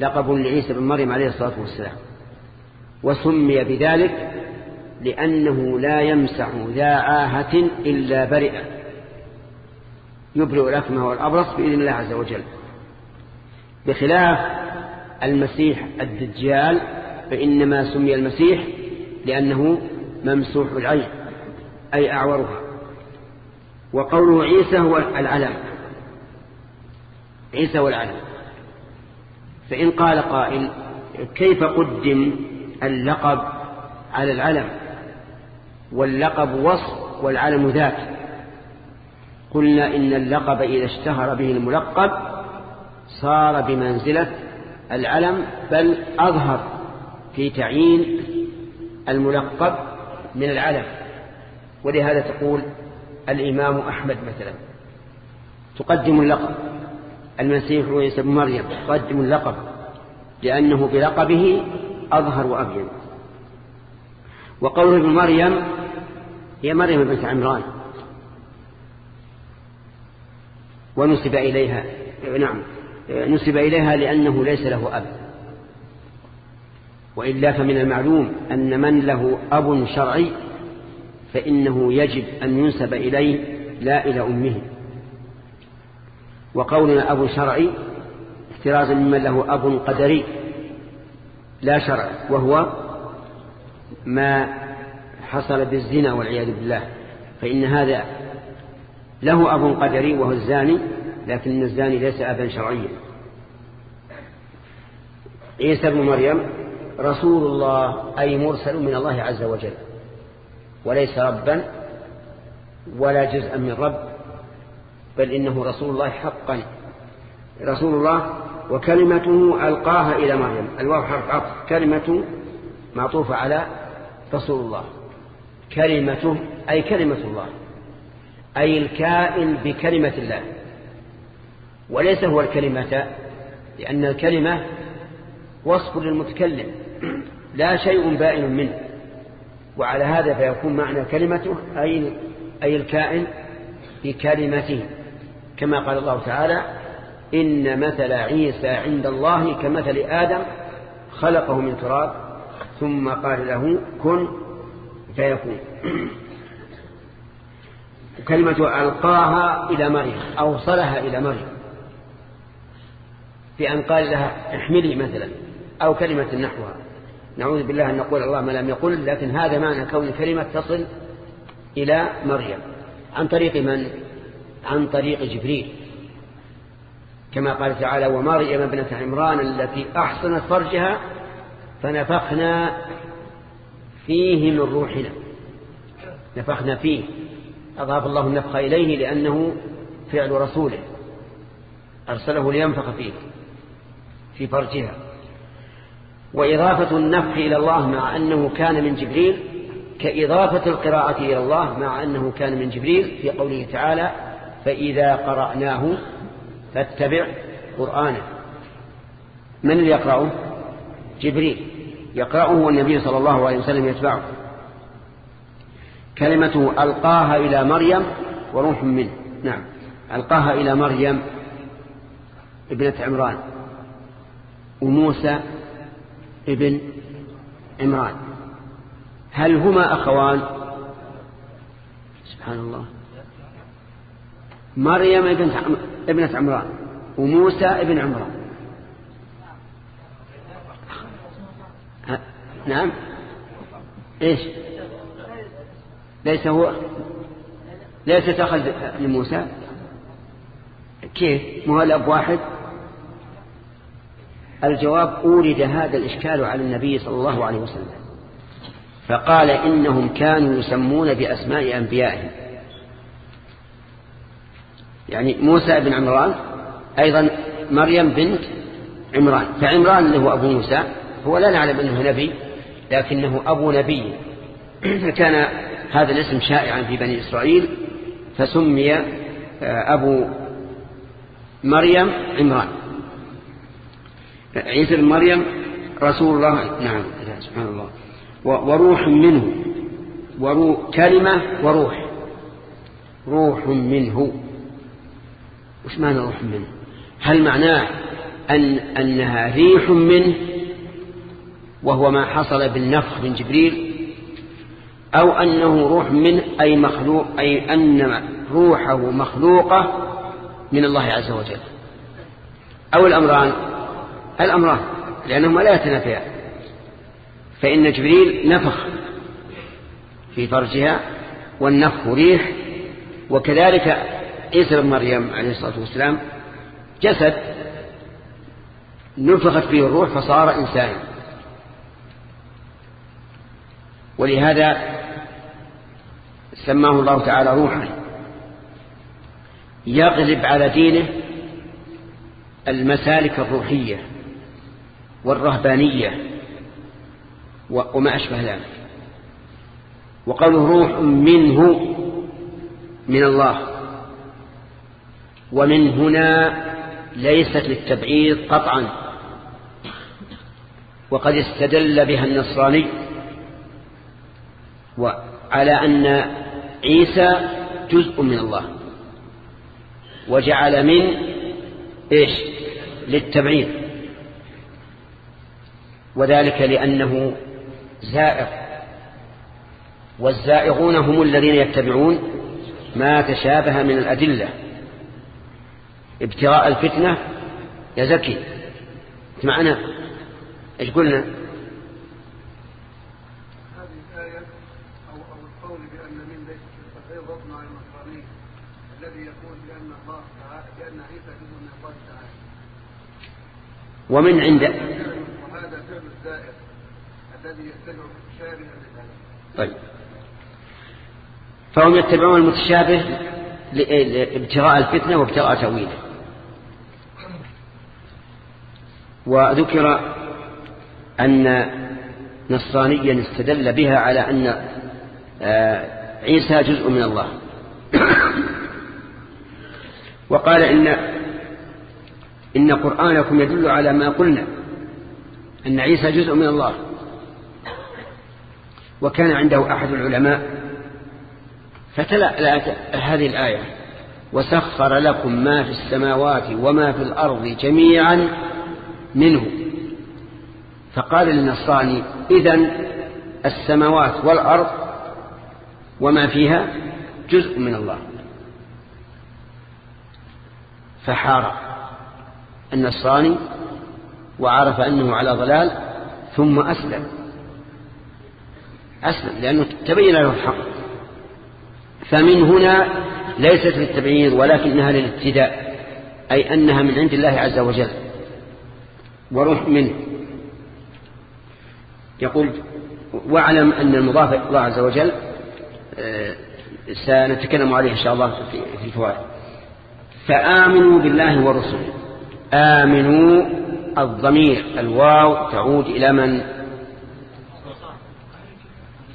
لقب لعيسى بن مريم عليه الصلاة والسلام. وسمي بذلك لأنه لا يمسح ذا عاهة إلا برئا يبرئ الأكمه والأبرص بإذن الله عز وجل. بخلاف المسيح الدجال فإنما سمي المسيح لأنه ممسوح العين أي أعورها. وقوله عيسى هو العلم. عيسى هو العلم. فإن قال قائل كيف قدم اللقب على العلم؟ واللقب وصف والعلم ذات قلنا إن اللقب إذا اشتهر به الملقب صار بمنزلة العلم بل أظهر في تعيين الملقب من العلم. ولهذا تقول الإمام أحمد مثلا. تقدم اللقب. المسيح عيسى بن مريم تقدم اللقب لأنه بلقبه أظهر وأبين. وقوله ابن مريم هي مريم بنت عمران. ونسب إليها نعم نسب إليها لأنه ليس له أب. وإلا فمن المعلوم أن من له أب شرعي فإنه يجب أن ينسب إليه لا إلى أمه. وقولنا أب شرعي احترازا ممن له أب قدري لا شرع وهو ما حصل بالزنا والعياذ بالله. فإن هذا له أب قدري وهو الزاني لكن الزاني ليس أبا شرعيا. عيسى بن مريم رسول الله أي مرسل من الله عز وجل. وليس ربا ولا جزءا من رب بل إنه رسول الله حقا. رسول الله وكلمته ألقاها إلى مريم. الواو حرف عطف. كلمة معطوفة على رسول الله. كلمته أي كلمة الله. أي الكائن بكلمة الله. وليس هو الكلمة لأن الكلمة وصف للمتكلم لا شيء بائن منه. وعلى هذا فيكون معنى كلمته أي, أي الكائن بكلمته. كما قال الله تعالى إن مثل عيسى عند الله كمثل آدم خلقه من تراب ثم قال له كن فيكون. كلمة ألقاها إلى مريم أوصلها إلى مريم. بأن قال لها احملي مثلا أو كلمة نحوها. نعوذ بالله أن نقول الله ما لم يقل لكن هذا معنى كون الكلمة تصل إلى مريم. عن طريق من؟ عن طريق جبريل. كما قال تعالى ومريم ابنة عمران التي أحصنت فرجها فنفخنا فيه من روحنا. نفخنا فيه. أضاف الله النفخ إليه لأنه فعل رسوله. أرسله لينفخ فيه في فرجها. وإضافة النفخ إلى الله مع أنه كان من جبريل كإضافة القراءة إلى الله مع أنه كان من جبريل في قوله تعالى فإذا قرأناه فاتبع قرآنه. من اللي يقرأه؟ جبريل. يقرأه والنبي صلى الله عليه وسلم يتبعه. كلمته ألقاها إلى مريم وروح منه. نعم. ألقاها إلى مريم ابنة عمران وموسى ابن عمران. هل هما أخوان؟ سبحان الله. مريم ابنة عمران وموسى ابن عمران. نعم. إيش؟ ليس هو ليس تأخذ لموسى؟ كيف؟ مو الأب واحد؟ الجواب أورد هذا الإشكال على النبي صلى الله عليه وسلم. فقال إنهم كانوا يسمون بأسماء أنبيائهم. يعني موسى بن عمران أيضا مريم بنت عمران. فعمران اللي هو أبو موسى هو لا نعلم أنه نبي لكنه أبو نبي. <clears throat> فكان هذا الاسم شائعا في بني إسرائيل فسمي آه، أبو مريم عمران. عيسى بن مريم رسول الله نعم سبحان الله. وروح منه وروح كلمة وروح. روح منه. وش معنى روح منه؟ هل معناه أن أنها ريح منه وهو ما حصل بالنفخ من جبريل؟ أو أنه روح منه أي مخلوق أي أن روحه مخلوقة من الله عز وجل. أو الأمران. الأمران لأنهما لا يتنافيان. فإن جبريل نفخ في فرجها والنفخ ريح وكذلك عيسى بن مريم عليه الصلاة والسلام جسد نفخت فيه الروح فصار إنسانا ولهذا سماه الله تعالى روحا يغلب على دينه المسالك الروحية والرهبانية وما أشبه ذلك. وقوله روح منه من الله. ومن هنا ليست للتبعيض قطعا. وقد استدل بها النصراني وعلى أن عيسى جزء من الله. وجعل من إيش؟ للتبعيض. وذلك لأنه زائغ. والزائغون هم الذين يتبعون ما تشابه من الأدلة. ابتغاء الفتنة يا زكي. معنا إيش قلنا؟ أو أو القول بأن من ليس في مع النصراني الذي يقول بأن الله تعالى بأن عيسى جزء من الله تعالى. ومن عند وهذا فعل الزائر الذي يتبع متشابها للآية طيب. فهم يتبعون المتشابه لابتغاء الفتنة وابتغاء تأويله. وذكر أن نصرانيا استدل بها على أن عيسى جزء من الله. <coughs> وقال إن إن قرآنكم يدل على ما قلنا أن عيسى جزء من الله. وكان عنده أحد العلماء فتلا هذه الآية. وسخر لكم ما في السماوات وما في الأرض جميعا منه. فقال للنصراني إذن السماوات والأرض وما فيها جزء من الله. فحار النصراني وعرف أنه على ضلال ثم أسلم. أسلم لأنه تبين له الحق. فمن هنا ليست للتبعيض ولكنها للابتداء أي أنها من عند الله عز وجل. وروح منه. يقول واعلم أن المضاف إلى الله عز وجل سنتكلم عليه إن شاء الله في الفوائد. فآمنوا بالله ورسله آمنوا الضمير الواو تعود إلى من؟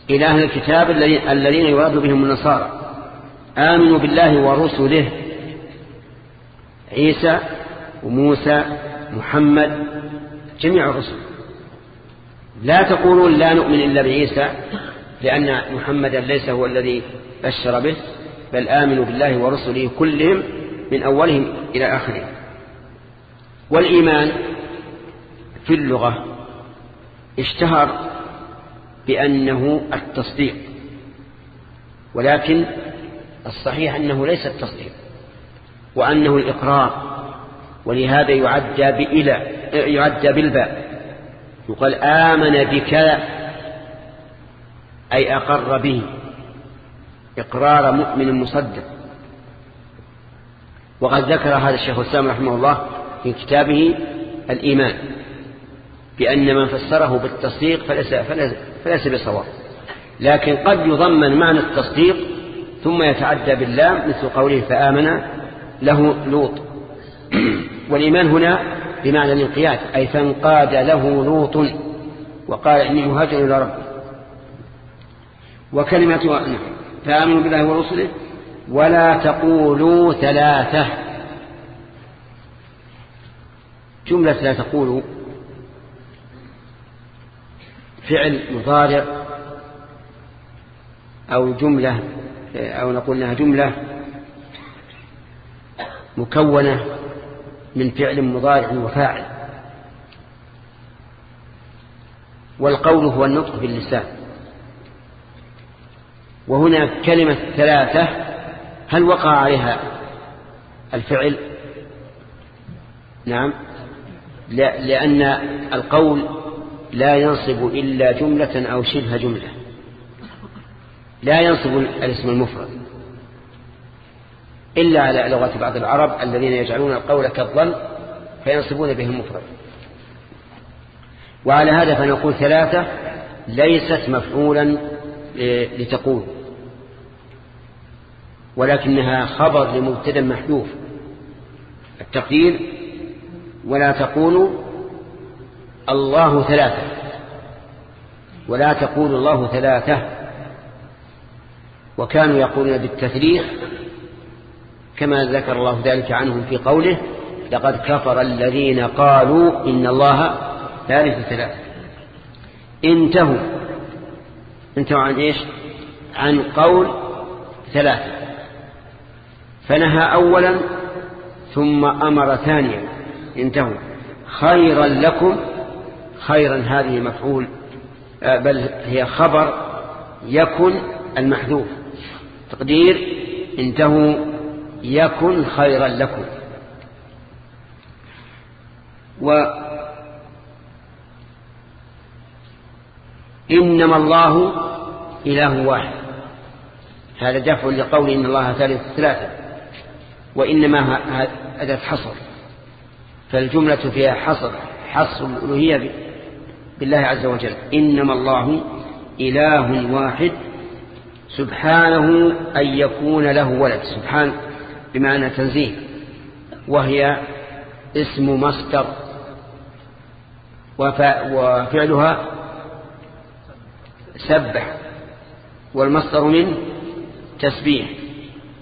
إلى أهل الكتاب الذين يراد بهم النصارى. آمنوا بالله ورسله. عيسى وموسى محمد جميع الرسل. لا تقولون لا نؤمن إلا بعيسى. لأن محمدا ليس هو الذي بشر به بل آمنوا بالله ورسله كلهم من أولهم إلى آخرهم. والإيمان في اللغة اشتهر بأنه التصديق ولكن الصحيح أنه ليس التصديق وأنه الإقرار ولهذا يعدى بإلى يعدى بالباء يقال آمن بك أي أقر به. إقرار مؤمن مصدق. وقد ذكر هذا الشيخ السلام رحمه الله في كتابه الإيمان بأن من فسره بالتصديق فليس, فليس, فليس بصواب. لكن قد يضمن معنى التصديق ثم يتعدى بالله مثل قوله فآمن له لوط. <clears throat> والإيمان هنا بمعنى الانقياد أي فانقاد له لوط وقال إني مهاجر إلى ربي. وكلمة فآمنوا بالله ورسله ولا تقولوا ثلاثة. جملة لا تقولوا. فعل مضارع أو جملة أو نقول أنها جملة مكونة من فعل مضارع وفاعل. والقول هو النطق باللسان. وهنا كلمة ثلاثة هل وقع عليها الفعل؟ نعم. لأن القول لا ينصب إلا جملة أو شبه جملة. لا ينصب الاسم المفرد. إلا على لغة بعض العرب الذين يجعلون القول كالظن فينصبون به المفرد. وعلى هذا فنقول ثلاثة ليست مفعولا لتقول. ولكنها خبر لمبتدأ محذوف. التقدير ولا تقولوا الله ثلاثة. ولا تقول الله ثلاثة. وكانوا يقولون بالتثليث كما ذكر الله ذلك عنهم في قوله لقد كفر الذين قالوا إن الله ثالث ثلاثة انتهوا. انتهوا عن إيش؟ عن قول ثلاثة. فنهى أولا ثم أمر ثانيا. انتهوا. خيرا لكم خيرا هذه مفعول آه، بل هي خبر يكن المحذوف. تقدير انتهوا. يكن خيرا لكم. و إنما الله إله واحد. هذا دفع لقول إن الله ثالث ثلاثة. وإنما أداة حصر. فالجملة فيها حصر حصر الألوهية بالله عز وجل. إنما الله إله واحد سبحانه أن يكون له ولد. سبحان بمعنى تنزيه. وهي اسم مصدر. وفعلها سبح. والمصدر من تسبيح.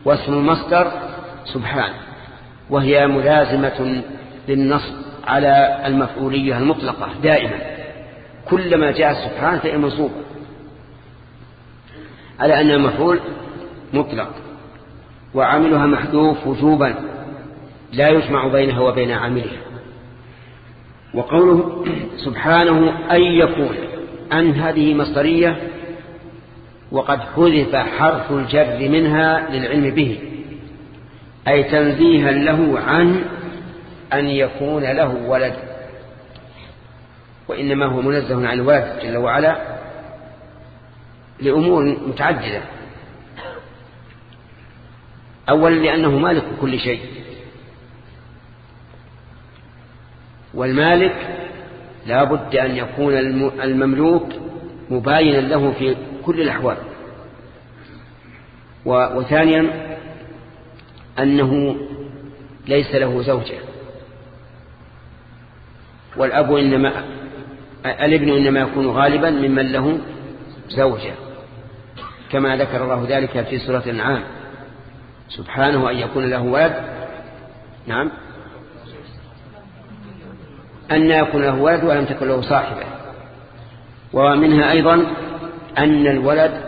واسم المصدر سبحان وهي ملازمة للنصب على المفعولية المطلقة دائما. كلما جاء سبحان فهي منصوبة على أنها مفعول مطلق وعملها محذوف وجوبا لا يجمع بينها وبين عاملها. وقوله سبحانه أن يكون أن هذه مصدرية وقد حذف حرف الجر منها للعلم به. أي تنزيها له عن أن يكون له ولد. وإنما هو منزه عن الولد جل وعلا لأمور متعددة. أولا لأنه مالك كل شيء. والمالك لا بد أن يكون المملوك مباينا له في كل الأحوال. وثانيا أنه ليس له زوجة. والأب إنما الابن إنما يكون غالبا ممن له زوجة. كما ذكر الله ذلك في سورة الأنعام. سبحانه أن يكون له ولد. نعم. أن يكون له ولد ولم تكن له صاحبة. ومنها أيضا أن الولد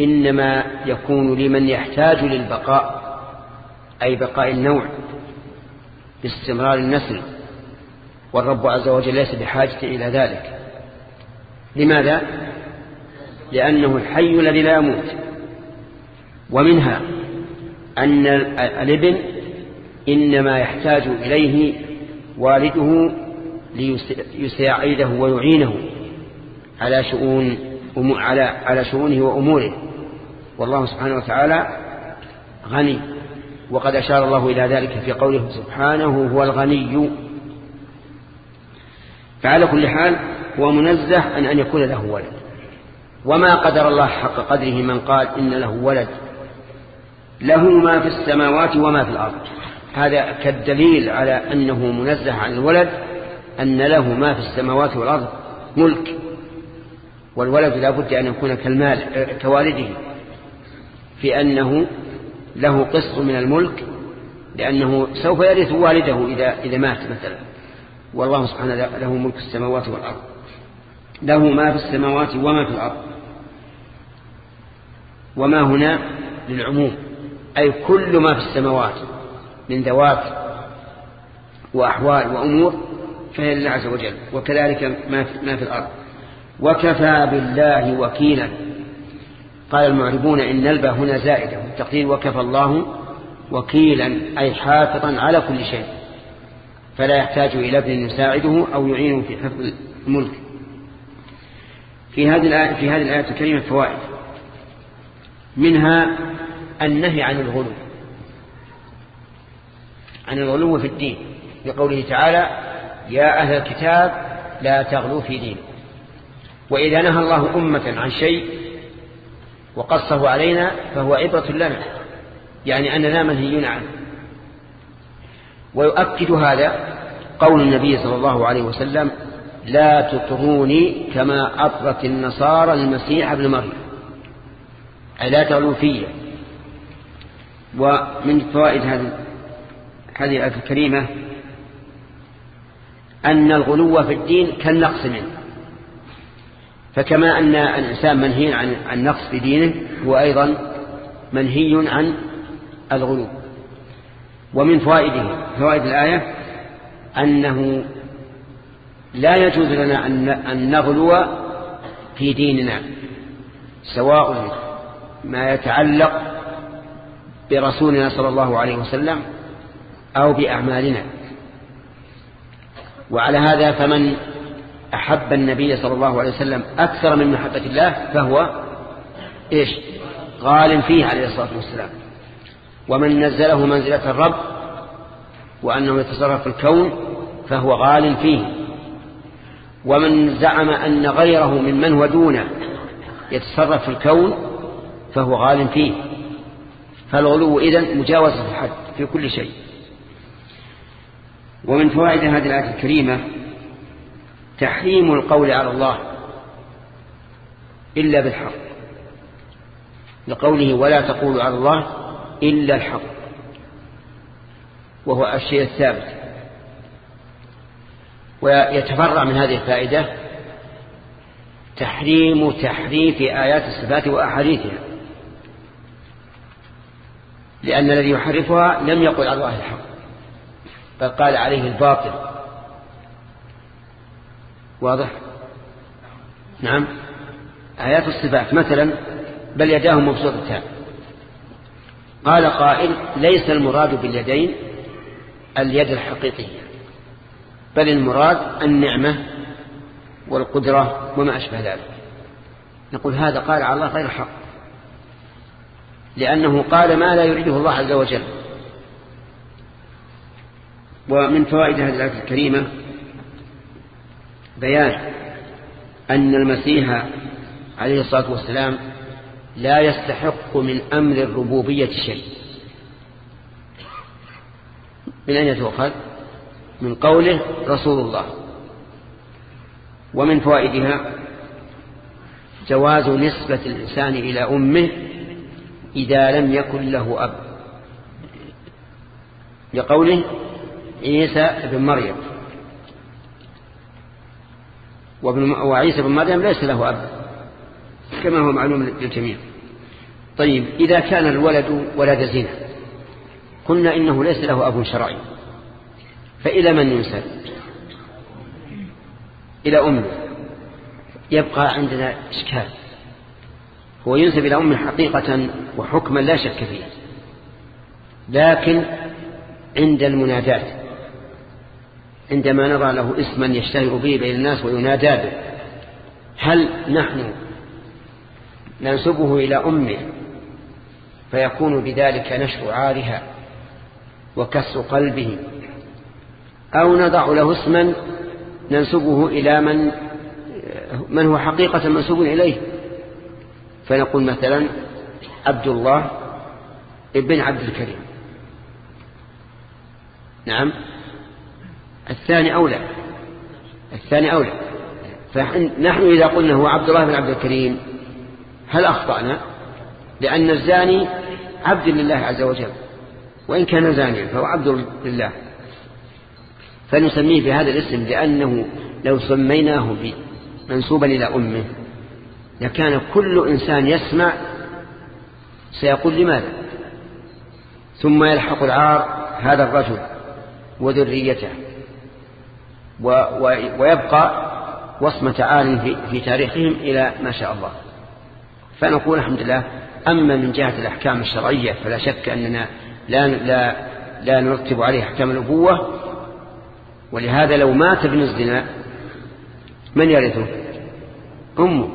إنما يكون لمن يحتاج للبقاء. أي بقاء النوع باستمرار النسل والرب عز وجل ليس بحاجة إلى ذلك. لماذا؟ لأنه الحي الذي لا يموت. ومنها أن الإبن إنما يحتاج إليه والده ليساعده ويعينه على شؤون على على شؤونه وأموره. والله سبحانه وتعالى غني. وقد أشار الله إلى ذلك في قوله سبحانه هو الغني. فعلى كل حال هو منزه عن أن يكون له ولد. وما قدر الله حق قدره من قال إن له ولد. له ما في السماوات وما في الأرض. هذا كالدليل على أنه منزه عن الولد أن له ما في السماوات والأرض ملك. والولد لا بد أن يكون كالمال كوالده. في أنه له قسط من الملك لأنه سوف يرث والده إذا, إذا مات مثلا. والله سبحانه له ملك السماوات والأرض. له ما في السماوات وما في الأرض. وما هنا للعموم. أي كل ما في السماوات من ذوات وأحوال وأمور فهي لله عز وجل. وكذلك ما في, ما في الأرض. وكفى بالله وكيلا. قال المعربون إن البا هنا زائدة والتقدير وكفى الله وكيلا أي حافظا على كل شيء. فلا يحتاج إلى ابن يساعده أو يعينه في حفظ الملك. في هذه الآية في هذه الآية الكريمة فوائد. منها النهي عن الغلو. عن الغلو في الدين. لقوله تعالى يا أهل الكتاب لا تغلوا في دين وإذا نهى الله أمة عن شيء وقصه علينا فهو عبرة لنا يعني أننا منهيون عنه ويؤكد هذا قول النبي صلى الله عليه وسلم لا تطروني كما أطرت النصارى المسيح ابن مريم. لا تغلوا في. ومن فوائد هذه الآية الكريمة أن الغلو في الدين كالنقص منه. فكما أن الإنسان منهي عن النقص في دينه هو أيضا منهي عن الغلو. ومن فوائده فوائد الآية أنه لا يجوز لنا أن نغلو في ديننا سواء ما يتعلق برسولنا صلى الله عليه وسلم أو بأعمالنا. وعلى هذا فمن أحب النبي صلى الله عليه وسلم أكثر من محبة الله فهو إيش؟ غال فيه عليه الصلاة والسلام. ومن نزله منزلة الرب وأنه يتصرف في الكون فهو غال فيه. ومن زعم أن غيره ممن هو دونه يتصرف في الكون فهو غال فيه. فالغلو إذن مجاوزة الحد في كل شيء. ومن فوائد هذه الآية الكريمة تحريم القول على الله إلا بالحق. لقوله ولا تقول على الله إلا الحق وهو الشيء الثابت. ويتفرع من هذه الفائدة تحريم تحريف آيات الصفات وأحاديثها لأن الذي يحرفها لم يقل على الله الحق بل قال عليه الباطل. واضح؟ نعم. آيات الصفات مثلا بل يداه مبسوطتان قال قائل ليس المراد باليدين اليد الحقيقية بل المراد النعمة والقدرة وما أشبه ذلك. نقول هذا قال على الله غير حق لأنه قال ما لا يريده الله عز وجل. ومن فوائد هذه الآية الكريمة بيان أن المسيح عليه الصلاة والسلام لا يستحق من أمر الربوبية شيء. من أين تؤخذ من قوله رسول الله ومن فوائدها جواز نسبة الإنسان إلى أمه إذا لم يكن له أب. لقوله عيسى بن مريم. وعيسى بن مريم ليس له أب كما هو معلوم للجميع. طيب إذا كان الولد ولد زنا قلنا إنه ليس له أب شرعي. فإلى من ينسب؟ إلى أمه. يبقى عندنا إشكال. هو ينسب إلى أمه حقيقة وحكما لا شك فيه. لكن عند المنادات عندما نضع له اسما يشتهر به بين الناس وينادى به. هل نحن ننسبه إلى أمه فيكون بذلك نشر عارها وكسر قلبه؟ أو نضع له اسما ننسبه إلى من من هو حقيقة منسوب إليه؟ فنقول مثلا عبد الله ابن عبد الكريم. نعم. الثاني أولى. الثاني أولى. فنحن إذا قلنا هو عبد الله بن عبد الكريم هل أخطأنا؟ لأن الزاني عبد لله عز وجل وإن كان زانيا فهو عبد لله. فنسميه بهذا الاسم لأنه لو سميناه منسوبا إلى أمه لكان كل إنسان يسمع سيقول لماذا؟ ثم يلحق العار هذا الرجل وذريته. ويبقى وصمة عال في, في تاريخهم إلى ما شاء الله. فنقول الحمد لله أما من جهة الأحكام الشرعية فلا شك أننا لا, لا, لا نرتب عليه أحكام الأبوة ولهذا لو مات ابن الزنا من يرثه؟ أمه.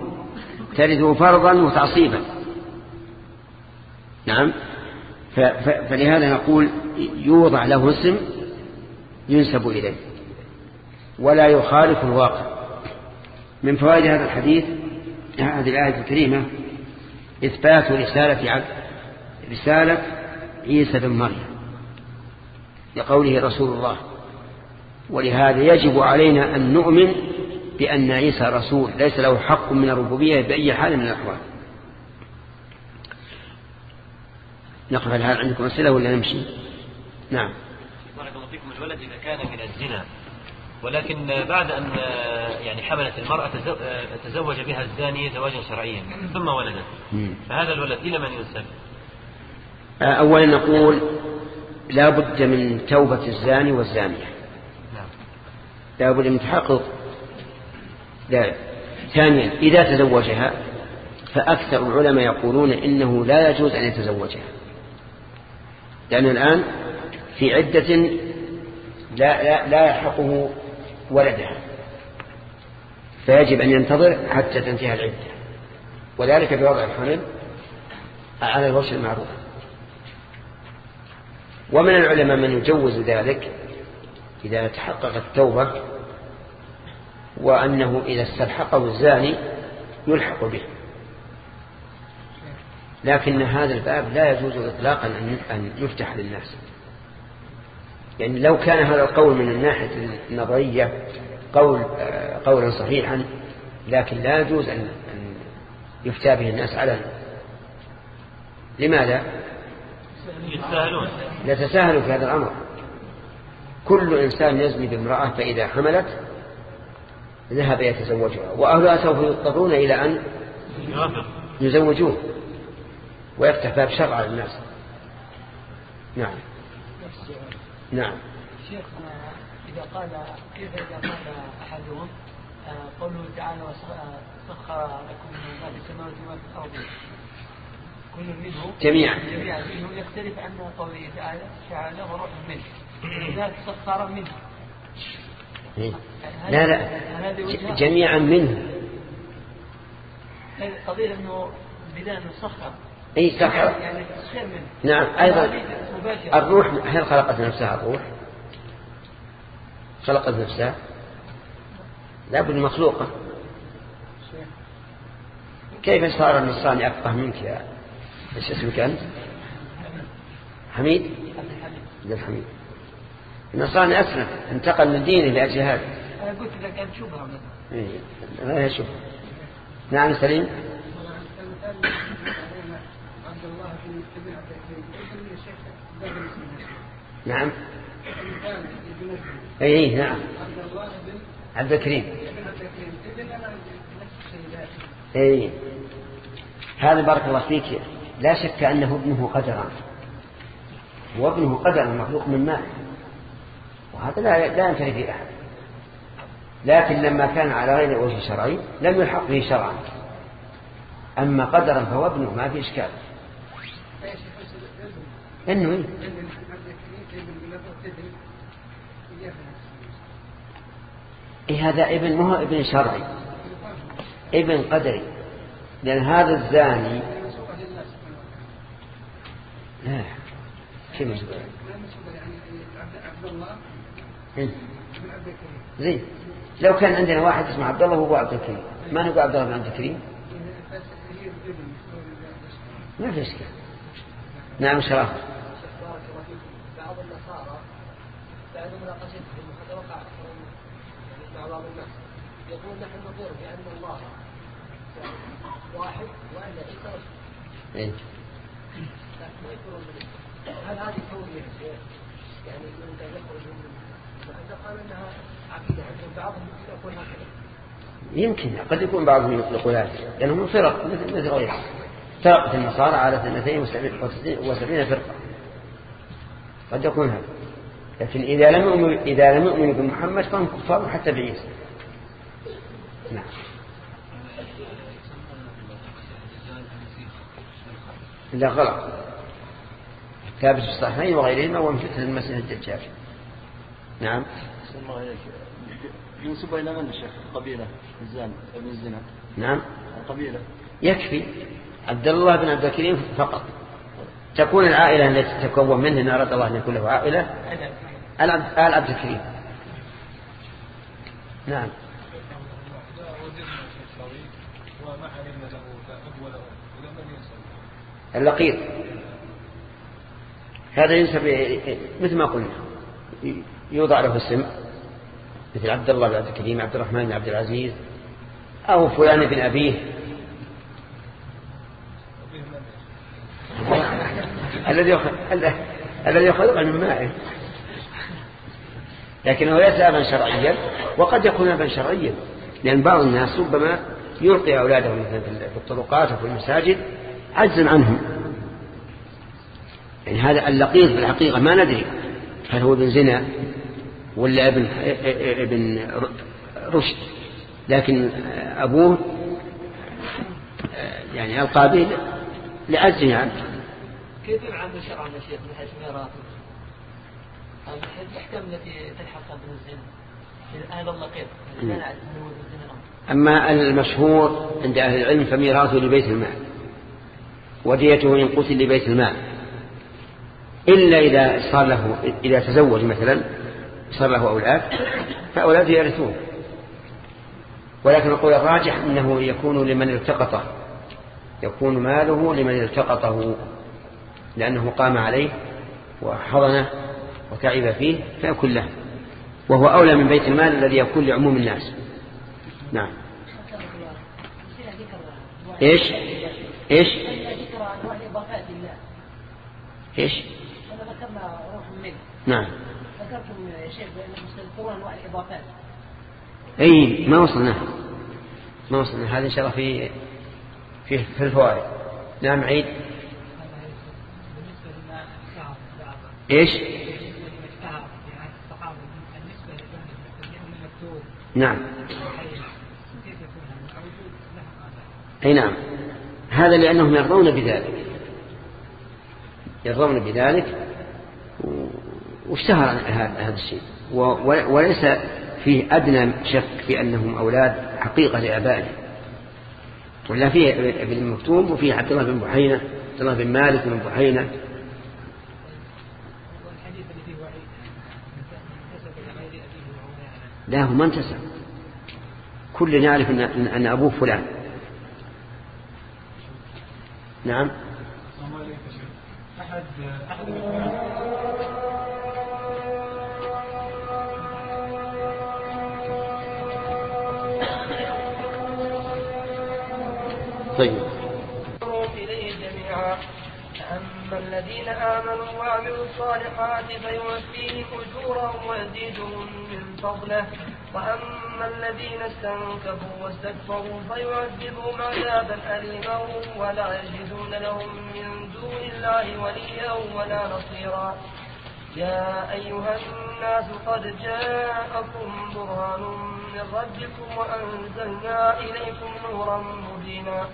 ترثه فرضا وتعصيبا. نعم. فلهذا نقول يوضع له اسم ينسب إليه. ولا يخالف الواقع. من فوائد هذا الحديث هذه الآية الكريمة إثبات رسالة عبد رسالة عيسى بن مريم لقوله رسول الله. ولهذا يجب علينا أن نؤمن بأن عيسى رسول ليس له حق من الربوبية بأي حال من الأحوال. نقف هل عندكم أسئلة ولا نمشي؟ نعم. بارك الله فيكم. الولد إذا كان من الزنا ولكن بعد أن يعني حملت المرأة تزوج بها الزاني زواجا شرعيا ثم ولدت. فهذا الولد إلى من ينسب؟ أولا نقول لا بد من توبة الزاني والزانية. نعم. لا بد من تحقق. ذلك ثانيا إذا تزوجها فأكثر العلماء يقولون إنه لا يجوز أن يتزوجها. لأن الآن في عدة لا, لا, لا يحقه ولدها. فيجب أن ينتظر حتى تنتهي العدة. وذلك بوضع الحمل على الوجه المعروف. ومن العلماء من يجوز ذلك إذا تحققت التوبة وأنه إذا استلحقه الزاني يلحق به. لكن هذا الباب لا يجوز إطلاقا أن يفتح للناس. يعني لو كان هذا القول من الناحية النظرية قول قولا صحيحا لكن لا يجوز أن يفتى به الناس علنا لماذا؟ يتساهلون. يتساهلوا في هذا الأمر. كل إنسان يزني بامرأة فإذا حملت ذهب يتزوجها وأهلها سوف يضطرون إلى أن يزوجوه ويفتح باب شرع على الناس نعم. نعم. شيخ إذا قال كيف إذا قال أحدهم آه، قوله تعالى وسخر لكم ما في السماوات وما في الأرض كل منه جميعا. جميعا. منه يختلف عن قوله تعالى تعالى وروح منه. لذلك سخر منه. إيه. لا لا. جميعا منه. قضية أنه بداية سخر؟ أي سخر يعني نعم أيضا. الروح هل خلقت نفسها الروح؟ خلقت نفسها. لا بد مخلوقة. كيف صار النصراني أفقه منك يا إيش اسمك أنت؟ حميد؟ عبد الحميد. النصراني أسلم انتقل من دينه لأجل هذا. قلت إذا كان شبهة مثلا إيه، لا شبهة نعم سليم عبد الله بن ابن عبد الكريم ابن الشيخ بدر اسمه نعم. إي نعم. عبد الكريم. إي هذا بارك الله فيك. لا شك أنه ابنه قدرا. وابنه قدرا مخلوق من ماء. وهذا لا لا ينفرد فيه أحد. لكن لما كان على غير وجه شرعي لم يلحق به شرعا. أما قدرا فهو ابنه ما في شيخ إنه إيه؟ إيه هذا ابن ما هو ابن شرعي. ابن قدري. لأن هذا الزاني لا كيف مسؤول إيه. زين. لو كان عندنا واحد اسمه عبد الله وهو عبد الكريم. ما نقول عبد الله بن عبد الكريم؟ ما في إشكال. نعم شرف بارك الله فيكم بعض النصارى بعد مناقشتهم وقد وقع أكثرهم مع بعض الناس يقول نحن نقر بأن الله واحد وأن عيسى رسول. إيه. لكن يكفرون هل هذه توجيه يعني كان يخرج من قال أنها عقيدة عندهم بعضهم يقول هكذا يمكن قد يكون بعضهم يقول هذا لأنهم فرق مثل مثل غيرهم. فرقة النصارى على 72 فرقة. قد يكون هذا. لكن إذا لم يؤمنوا إذا لم يؤمنوا بمحمد فهم كفار حتى بعيسى. نعم. لا غلط. ثابت في الصحيحين وغيرهما ومن فتنة المسيح الدجال. نعم. الله إليك. ينسب إلى من الشيخ قبيلة الزان ابن الزنا. نعم. قبيلة يكفي. عبد الله بن عبد الكريم فقط. تكون العائلة التي تتكون منه إن أراد الله أن يكون له عائلة آل عبد آل عبد الكريم. نعم وما علمنا له أب ولا أم إذا من ينسب اللقيط. هذا ينسب مثل ما قلنا. يوضع له اسم مثل عبد الله بن عبد الكريم عبد الرحمن بن عبد العزيز أو فلان بن أبيه. الذي الذي يخلق من ماء. لكنه ليس أبا شرعيا وقد يكون أبا شرعيا. لأن بعض الناس ربما يلقي أولاده مثلا في الطرقات وفي المساجد عجزا عنهم. يعني هذا اللقيط في الحقيقة ما ندري هل هو ابن زنا ولا ابن ابن رشد. لكن أبوه يعني ألقى به لعجزه عنه كيف يعامل شرعا يا شيخ من حيث ميراثه؟ من حيث الأحكام التي تلحق بن الزنا؟ هذا اللقيط ابن أما المشهور عند أهل العلم فميراثه لبيت المال. وديته إن قتل لبيت المال. إلا إذا صار له إذا تزوج مثلا صار له أولاد فأولاده يرثون. ولكن القول الراجح أنه يكون لمن التقطه. يكون ماله لمن التقطه. لأنه قام عليه وحضنه وتعب فيه فيكون له. وهو أولى من بيت المال الذي يكون لعموم الناس. نعم. إيش؟ إيش؟ ذكر أنواع الإضافات لله إيش؟ أنا ذكرنا روح منه نعم. ذكرتم يا شيخ بأنهم يستذكرون أنواع الإضافات إي ما وصلنا. ما وصلنا. هذا إن شاء الله في في في الفوائد. نعم عيد. إيش؟ نعم. إي نعم. هذا لأنهم يرضون بذلك. يرضون بذلك واشتهر هذا الشيء. وليس فيه أدنى شك في أنهم أولاد حقيقة لآبائهم. ولا فيه ابن مكتوم وفيه عبد الله بن بحينة عبد الله بن مالك بن وهو لا هو ما انتسب. كل ان أن أبوه فلان. نعم. أحد. أحد طيب إليه جميعا. أما الذين آمنوا وعملوا الصالحات فيوفيهم أجورهم ويزيدهم من فضله. وأما الذين استنكفوا واستكبروا فيعذبهم عذابا أليما ولا يجدون لهم من دون الله وليا ولا نصيرا. يا أيها الناس قد جاءكم برهان من ربكم وأنزلنا إليكم نورا مبينا.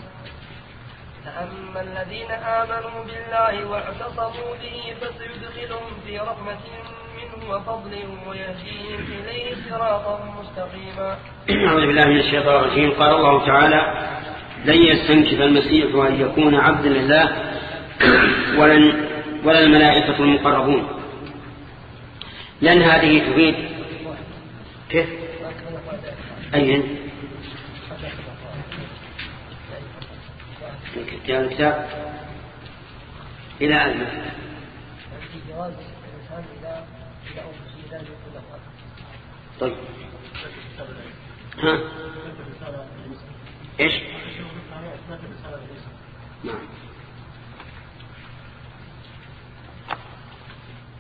فأما الذين آمنوا بالله واعتصموا به فسيدخلهم في رحمة وفضل ويهديهم إليه صراطا مستقيما أعوذ بالله من الشيطان الرجيم قال الله تعالى لن يستنكف المسيح أن يكون عبدا لله ولن ولا الملائكة المقربون لأن هذه تفيد كيف؟ أين؟ كتاب الكتاب إلى أين؟ طيب. ها؟ إيش؟ نعم.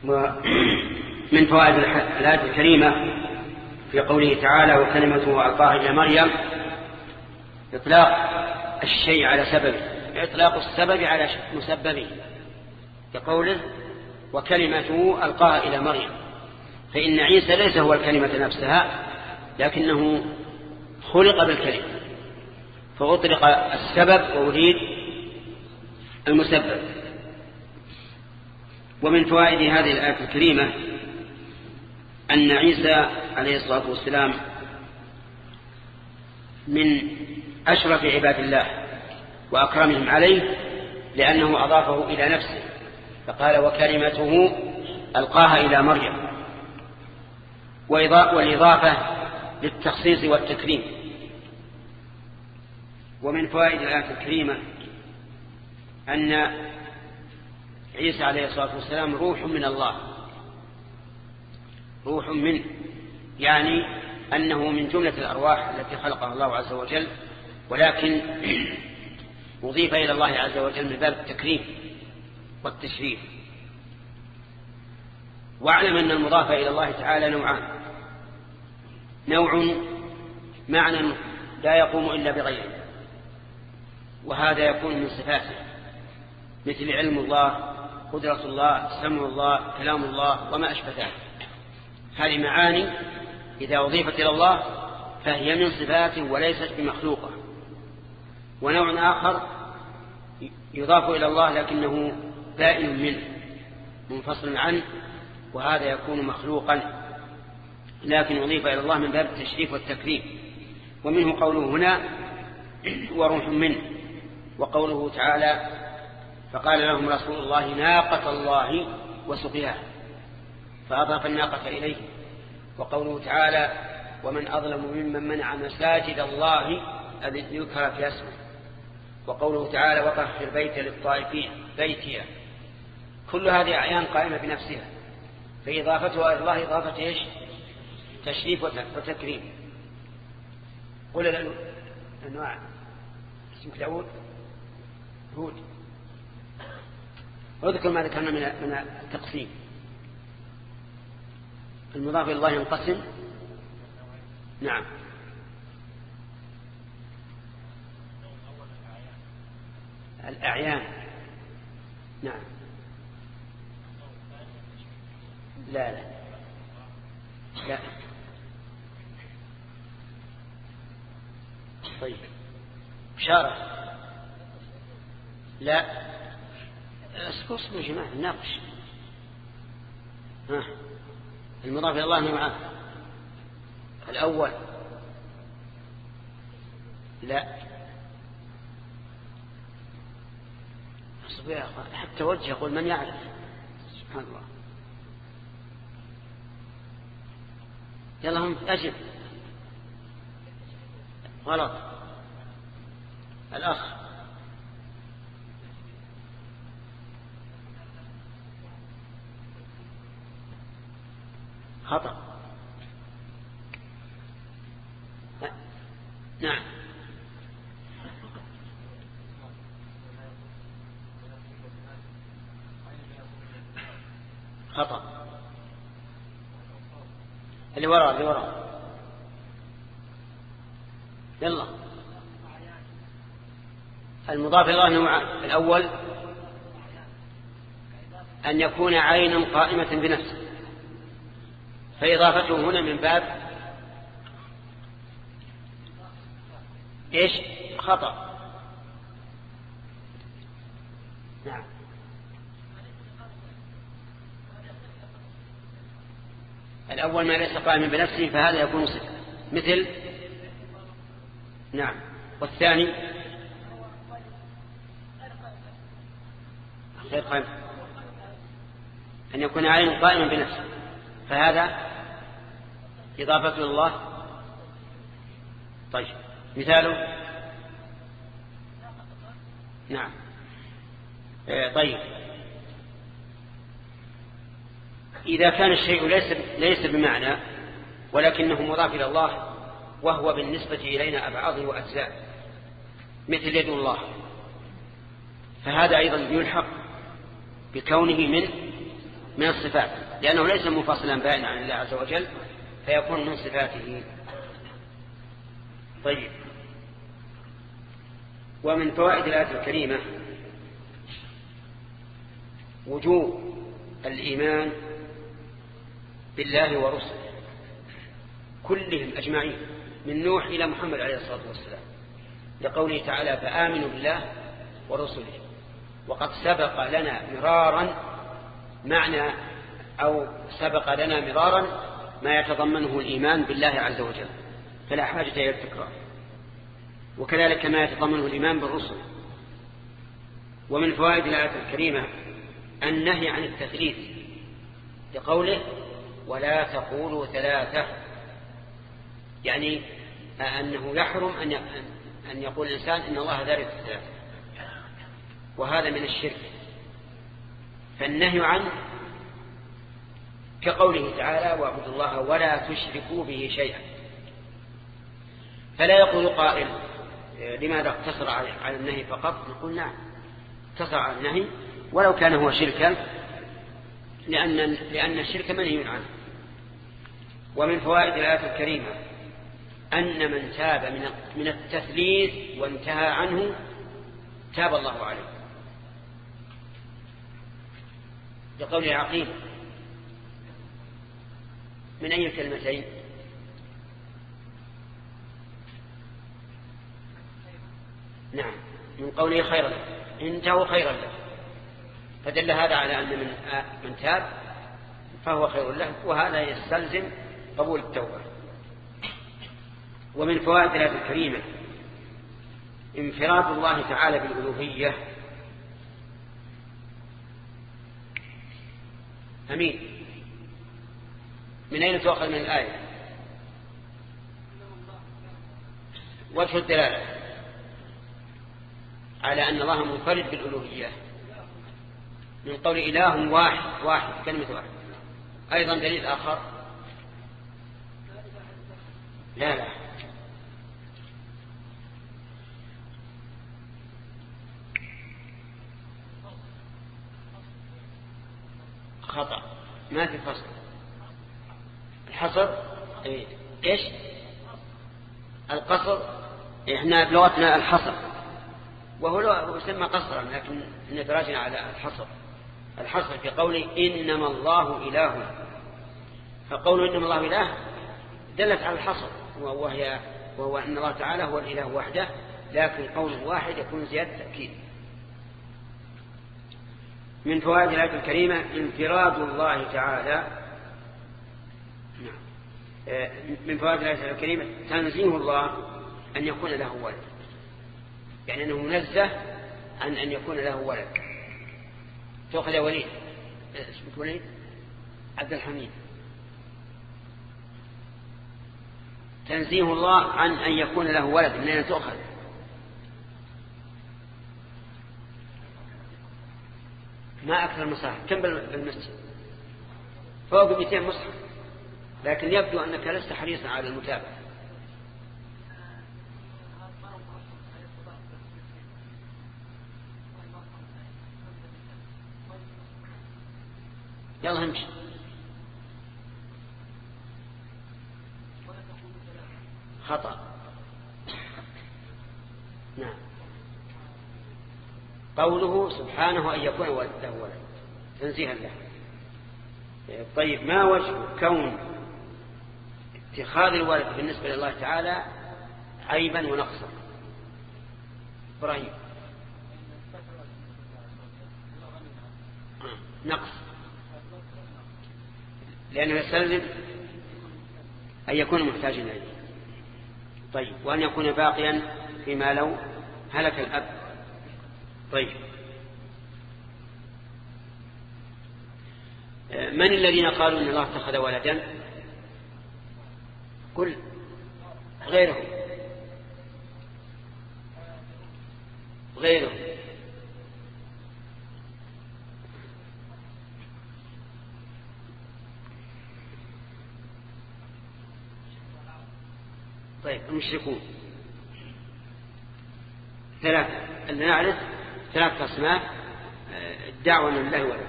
ومن فوائد الآية الكريمة في قوله تعالى وكلمته ألقاها إلى مريم إطلاق الشيء على سببه إطلاق السبب على مسببه كقوله وكلمته ألقاها إلى مريم. فإن عيسى ليس هو الكلمة نفسها لكنه خلق بالكلمة فأطلق السبب وأريد المسبب. ومن فوائد هذه الآية الكريمة أن عيسى عليه الصلاة والسلام من أشرف عباد الله وأكرمهم عليه لأنه أضافه إلى نفسه فقال وكلمته ألقاها إلى مريم. والإضافة للتخصيص والتكريم. ومن فوائد الآية الكريمة أن عيسى عليه الصلاة والسلام روح من الله. روح منه يعني أنه من جملة الأرواح التي خلقها الله عز وجل ولكن <clears throat> أضيف إلى الله عز وجل من باب التكريم والتشريف. واعلم أن المضاف إلى الله تعالى نوعان. نوع معنى لا يقوم إلا بغيره وهذا يكون من صفاته مثل علم الله قدرة الله سمع الله كلام الله وما أشبه ذلك. هذه معاني إذا أضيفت إلى الله فهي من صفاته وليست بمخلوقة. ونوع آخر يضاف إلى الله لكنه بائن منه منفصل عنه وهذا يكون مخلوقا. لكن أضيف إلى الله من باب التشريف والتكريم. ومنه قوله هنا وروح منه. وقوله تعالى فقال لهم رسول الله ناقة الله وسقياها. فأضاف الناقة إليه. وقوله تعالى ومن أظلم ممن منع مساجد الله أن يذكر في اسمه. وقوله تعالى وطهر بيت للطائفين بيتيا كل هذه أعيان قائمة بنفسها. فإضافتها إلى الله إضافة إيش؟ تشريف وتكريم قل الأنواع اسمك داود؟ هود واذكر ما ذكرنا من من التقسيم. المضاف إلى الله ينقسم. نعم. الأعيان. نعم. لا لا. لا. طيب. بشارة. لا. اصبروا يا جماعة نناقش. ها. المضاف إلى الله معاه الأول. لا. اصبر حتى وجه يقول من يعرف؟ سبحان الله. يلا هم أجب غلط. الأخ. خطأ. نعم. خطأ. اللي وراء اللي وراء. المضاف إلى الله نوعان الأول أن يكون عينا قائمة بنفسه. فإضافته هنا من باب إيش؟ خطأ. نعم. الأول ما ليس قائما بنفسه فهذا يكون صفة. مثل؟ نعم. والثاني؟ غير قائم أن يكون عين قائما بنفسه. فهذا إضافة الله. طيب. مثاله نعم. آه، طيب. إذا كان الشيء ليس ليس بمعنى ولكنه مضاف إلى الله وهو بالنسبة إلينا أبعاضه وأجزاء مثل يد الله. فهذا أيضا يلحق بكونه من من الصفات لأنه ليس منفصلا بائنا عن الله عز وجل فيكون من صفاته. طيب. ومن فوائد الآية الكريمة وجوب الإيمان بالله ورسله كلهم أجمعين من نوح إلى محمد عليه الصلاة والسلام لقوله تعالى فآمنوا بالله ورسله. وقد سبق لنا مرارا معنى أو سبق لنا مرارا ما يتضمنه الإيمان بالله عز وجل فلا حاجة إلى التكرار. وكذلك ما يتضمنه الإيمان بالرسل. ومن فوائد الآية الكريمة النهي عن التثليث لقوله ولا تقولوا ثلاثة يعني أنه يحرم أن أن يقول الإنسان إن الله ذلك ثلاثة. وهذا من الشرك. فالنهي عنه كقوله تعالى واعبدوا الله ولا تشركوا به شيئا فلا يقول قائل لماذا اقتصر على النهي فقط؟ نقول نعم اقتصر على النهي ولو كان هو شركا لأن, لأن الشرك منهي عنه. ومن فوائد الآية الكريمة أن من تاب من من التثليث وانتهى عنه تاب الله عليه. لقول عقيل. من أي كلمتين نعم. من قوله خيرا انتهوا خيرا له فدل هذا على أن من من تاب فهو خير له وهذا يستلزم قبول التوبة. ومن فوائد الكريمة انفراد الله تعالى بالألوهية أمين. من أين تؤخذ من الآية؟ وجه الدلالة على أن الله منفرد بالألوهية. من قول إله واحد واحد كلمة واحد. أيضا دليل آخر؟ لا لا. خطأ. ما في فصل الحصر إيه. إيش؟ القصر إحنا بلغتنا الحصر. وهو يسمى قصرا لكن ندرجنا على الحصر. الحصر في قوله إنما الله إله. فقوله إنما الله إله دلت على الحصر وهي وهو أن الله تعالى هو الإله وحده لكن قول واحد يكون زيادة تأكيد. من فوائد الآية الكريمة انفراد الله تعالى. نعم. آه، من فوائد الآية الكريمة تنزيه الله أن يكون له ولد. يعني أنه منزه عن أن يكون له ولد. تأخذ وليد. اسمك وليد؟ عبد الحميد. تنزيه الله عن أن يكون له ولد من أين تؤخذ ما أكثر المصاحف كم بالمسجد؟ فوق 200 مصحف. لكن يبدو أنك لست حريصا على المتابعة. يلا امشي خطأ نعم قوله سبحانه أن يكون له ولد تنزيها له طيب ما وجه كون اتخاذ الولد بالنسبة لله تعالى عيبا ونقصا؟ إبراهيم. نقص. لأنه يستلزم أن يكون محتاجا إليه. طيب وأن يكون باقيا فيما لو هلك الأب. طيب. من الذين قالوا إن الله اتخذ ولدا؟ قل. غيرهم. غيرهم. طيب المشركون. ثلاثة. أن نعرف؟ ثلاثة أصناف الدعوة لله ولد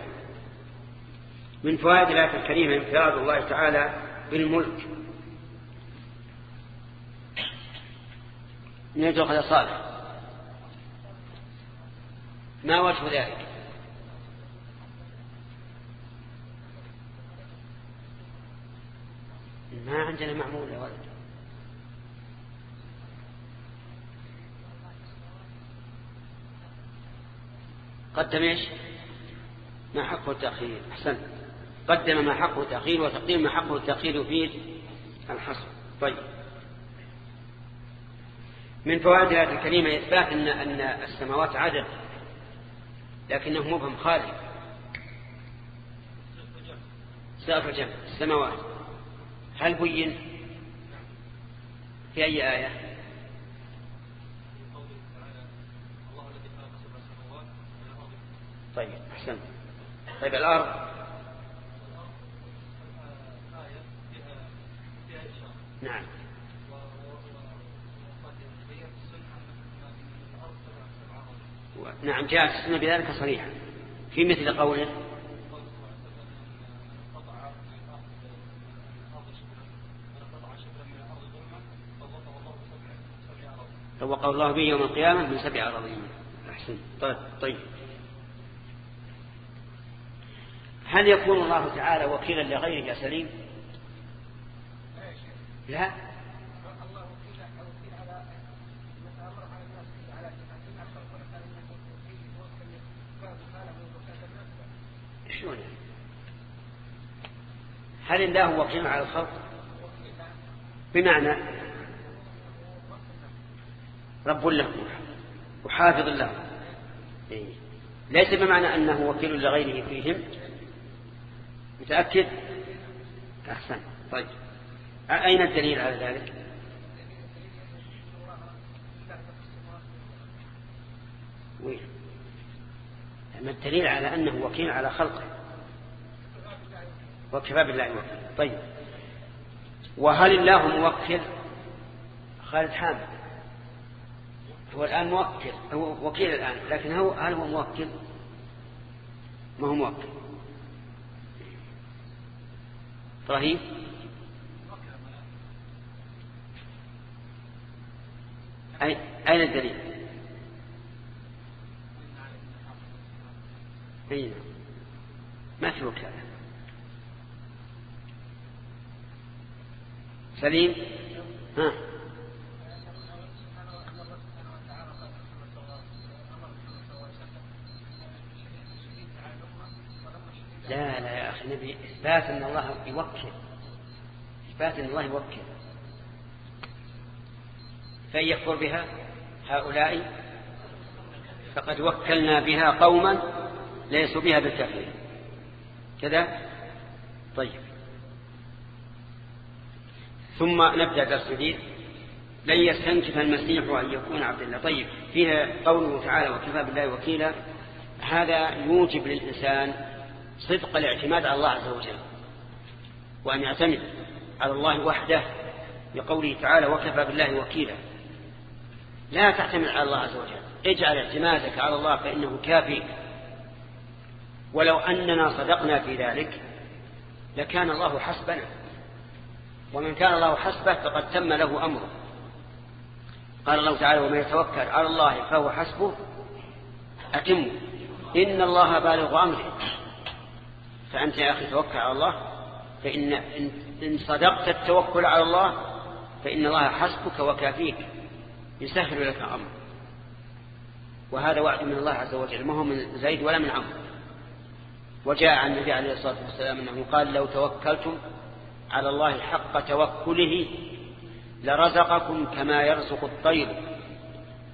من فوائد الآية الكريمة انفراد الله تعالى بالملك. من يتخذ صالح. ما وجه ذلك؟ ما عندنا معمول يا ولد. قدم إيش؟ ما حقه التأخير. أحسن. قدم ما حقه التأخير وتقديم ما حقه التأخير يفيد الحصر. طيب. من فوائد الآية الكريمة إثبات أن, أن السماوات عدد لكنه مبهم خالي سقف الجنة السماوات. هل بين؟ في أي آية؟ طيب أحسن طيب الأرض نعم. نعم جاءت السنة بذلك صريحا. في مثل قوله توقع الله به يوم القيامة من سبع أراضين أحسن طيب طيب. هل يكون الله تعالى وكيلا لغيره يا سليم؟ لا. شلون هل الله وكيل على الخلق؟ بمعنى رب له وحافظ له ليس بمعنى أنه وكيل لغيره فيهم. متأكد؟ أحسن. طيب. أين الدليل على ذلك؟ وين؟ أما الدليل على أنه وكيل على خلقه؟ وكفى بالله وكيل. طيب. وهل الله موكل؟ خالد حامد. هو الآن موكل. هو وكيل الآن لكن هو هل هو موكل؟ ما هو موكل. إبراهيم. أين الدليل؟ أين ما في وكالة سليم؟ ها. لا لا يا أخي نبي إثبات أن الله يوكل. إثبات أن الله يوكل. فإن يكفر بها هؤلاء فقد وكلنا بها قوما ليسوا بها بالكافرين. كذا؟ طيب. ثم نبدأ درس جديد. لن يستنكف المسيح أن يكون عبد الله. طيب فيها قوله تعالى وكفى بالله وكيلا. هذا يوجب للإنسان صدق الاعتماد على الله عز وجل وأن يعتمد على الله وحده بقوله تعالى وكفى بالله وكيلا. لا تعتمد على الله عز وجل. اجعل اعتمادك على الله فإنه كافيك ولو أننا صدقنا في ذلك لكان الله حسبنا. ومن كان الله حسبه فقد تم له أمره. قال الله تعالى ومن يتوكل على الله فهو حسبه أتم. إن الله بالغ أمره. فأنت يا أخي توكل على الله فإن إن صدقت التوكل على الله فإن الله حسبك وكافيك يسهل لك أمر وهذا وعد من الله عز وجل ما هو من زيد ولا من عمرو. وجاء عن النبي عليه الصلاة والسلام أنه قال لو توكلتم على الله حق توكله لرزقكم كما يرزق الطير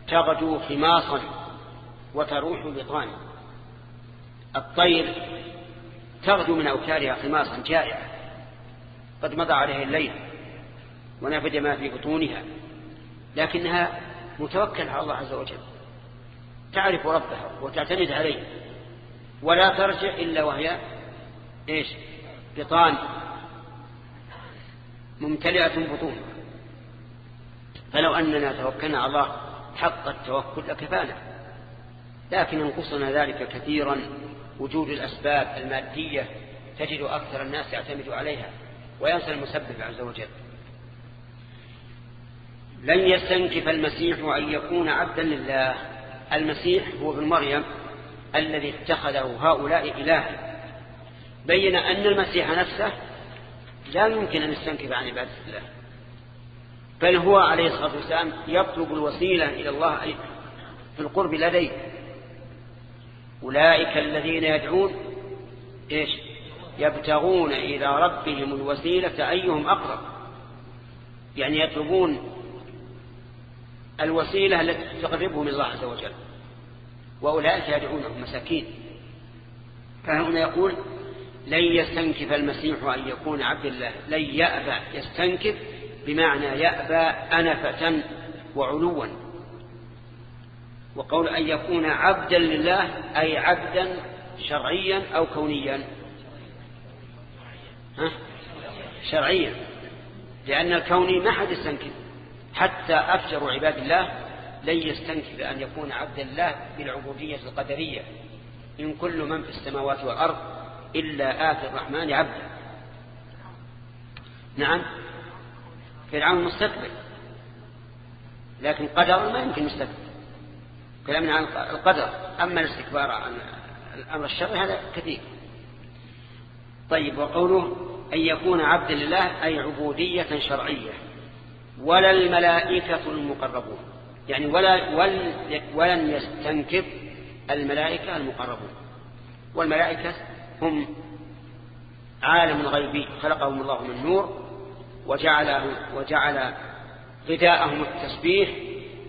تغدو خماصا وتروح بطانا الطير تغدو من أوكارها خماصا جائعة. قد مضى عليها الليل ونفد ما في بطونها لكنها متوكل على الله عز وجل. تعرف ربها وتعتمد عليه ولا ترجع إلا وهي إيش؟ بطان ممتلئة بطون فلو أننا توكلنا على الله حق التوكل لكفانا لكن أنقصنا ذلك كثيرا. وجود الأسباب المادية تجد أكثر الناس يعتمد عليها وينسى المسبب عز وجل. لن يستنكف المسيح أن يكون عبدا لله. المسيح هو ابن مريم الذي اتخذه هؤلاء إلها. بين أن المسيح نفسه لا يمكن أن يستنكف عن عبادة الله. بل هو عليه الصلاة والسلام يطلب الوسيلة إلى الله في القرب لديه. أولئك الذين يدعون إيش؟ يبتغون إلى ربهم الوسيلة أيهم أقرب. يعني يطلبون الوسيلة التي تقربهم الله عز وجل. وأولئك يدعونهم مساكين. فهنا يقول لن يستنكف المسيح أن يكون عبد الله. لن يأبى يستنكف بمعنى يأبى أنفة وعلوا. وقول أن يكون عبدا لله أي عبدا شرعيا أو كونيا. ها؟ شرعيا. لأن الكوني ما حد يستنكف حتى أفجر عباد الله لن يستنكف أن يكون عبدا الله بالعبودية القدرية. إن كل من في السماوات والأرض إلا آتي الرحمن عبدا نعم. فرعون مستكبر لكن قدر ما يمكن مستكبر كلامنا عن القدر. أما الاستكبار عن الأمر الشرعي هذا كثير. طيب وقوله أن يكون عبدا لله أي عبودية شرعية. ولا الملائكة المقربون. يعني ولا ولن يستنكف الملائكة المقربون. والملائكة هم عالم غيبي خلقهم الله من نور وجعل وجعل غذاءهم التسبيح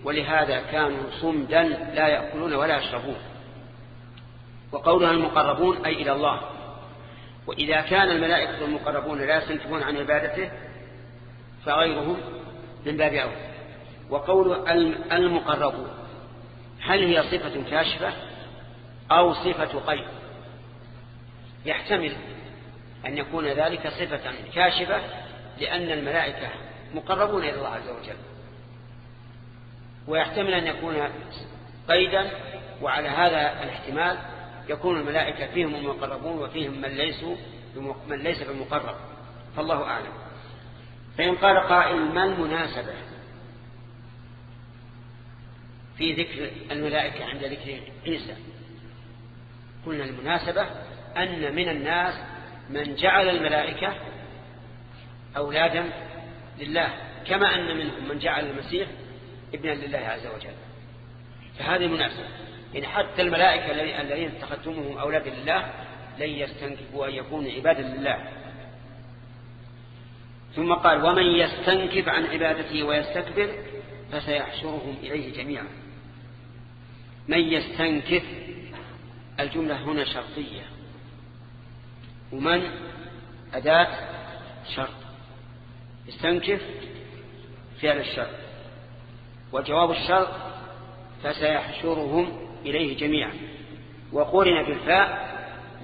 ولهذا كانوا صمدا لا يأكلون ولا يشربون. وقولها المقربون أي إلى الله. وإذا كان الملائكة المقربون لا يستنكفون عن عبادته فغيرهم من باب أولى. وقول المقربون هل هي صفة كاشفة أو صفة قيد؟ يحتمل أن يكون ذلك صفة كاشفة لأن الملائكة مقربون إلى الله عز وجل. ويحتمل أن يكون قيدا وعلى هذا الاحتمال يكون الملائكة فيهم المقربون وفيهم من ليسوا من ليس بمقرب. فالله أعلم. فإن قال قائل ما المناسبة في ذكر الملائكة عند ذكر عيسى؟ قلنا المناسبة أن من الناس من جعل الملائكة أولادا لله كما أن منهم من جعل المسيح ابنا لله عز وجل. فهذه مناسبة. يعني حتى الملائكة الذين اتخذتموهم أولادا لله لن يستنكفوا أن يكونوا عبادا لله. ثم قال ومن يستنكف عن عبادته ويستكبر فسيحشرهم إليه جميعا. من يستنكف؟ الجملة هنا شرطية. ومن أداة شرط؟ استنكف فعل الشرط. وجواب الشرط فسيحشرهم إليه جميعا. وقرن بالفاء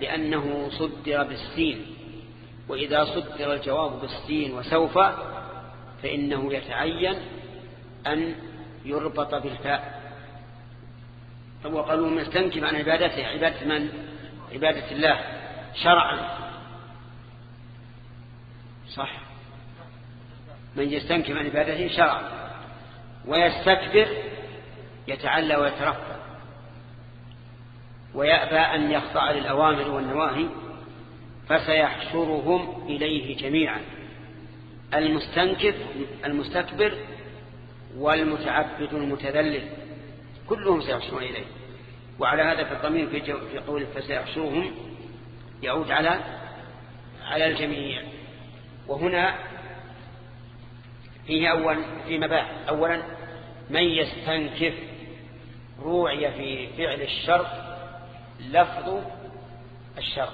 لأنه صدر بالسين. وإذا صدر الجواب بالسين وسوف فإنه يتعين أن يربط بالفاء. وقالوا مستنكف عن عبادته عبادة من؟ عبادة الله. شرعا. صح. من يستنكف عن عبادته شرعا. ويستكبر يتعلى ويترفع. ويأبى أن يخضع للأوامر والنواهي فسيحشرهم إليه جميعا. المستنكف المستكبر والمتعبد المتذلل كلهم سيحشرون إليه. وعلى هذا فالضمير في, في قوله فسيحشرهم يعود على على الجميع. وهنا فيه أول في مباح. أولا من يستنكف روعي في فعل الشر لفظ الشر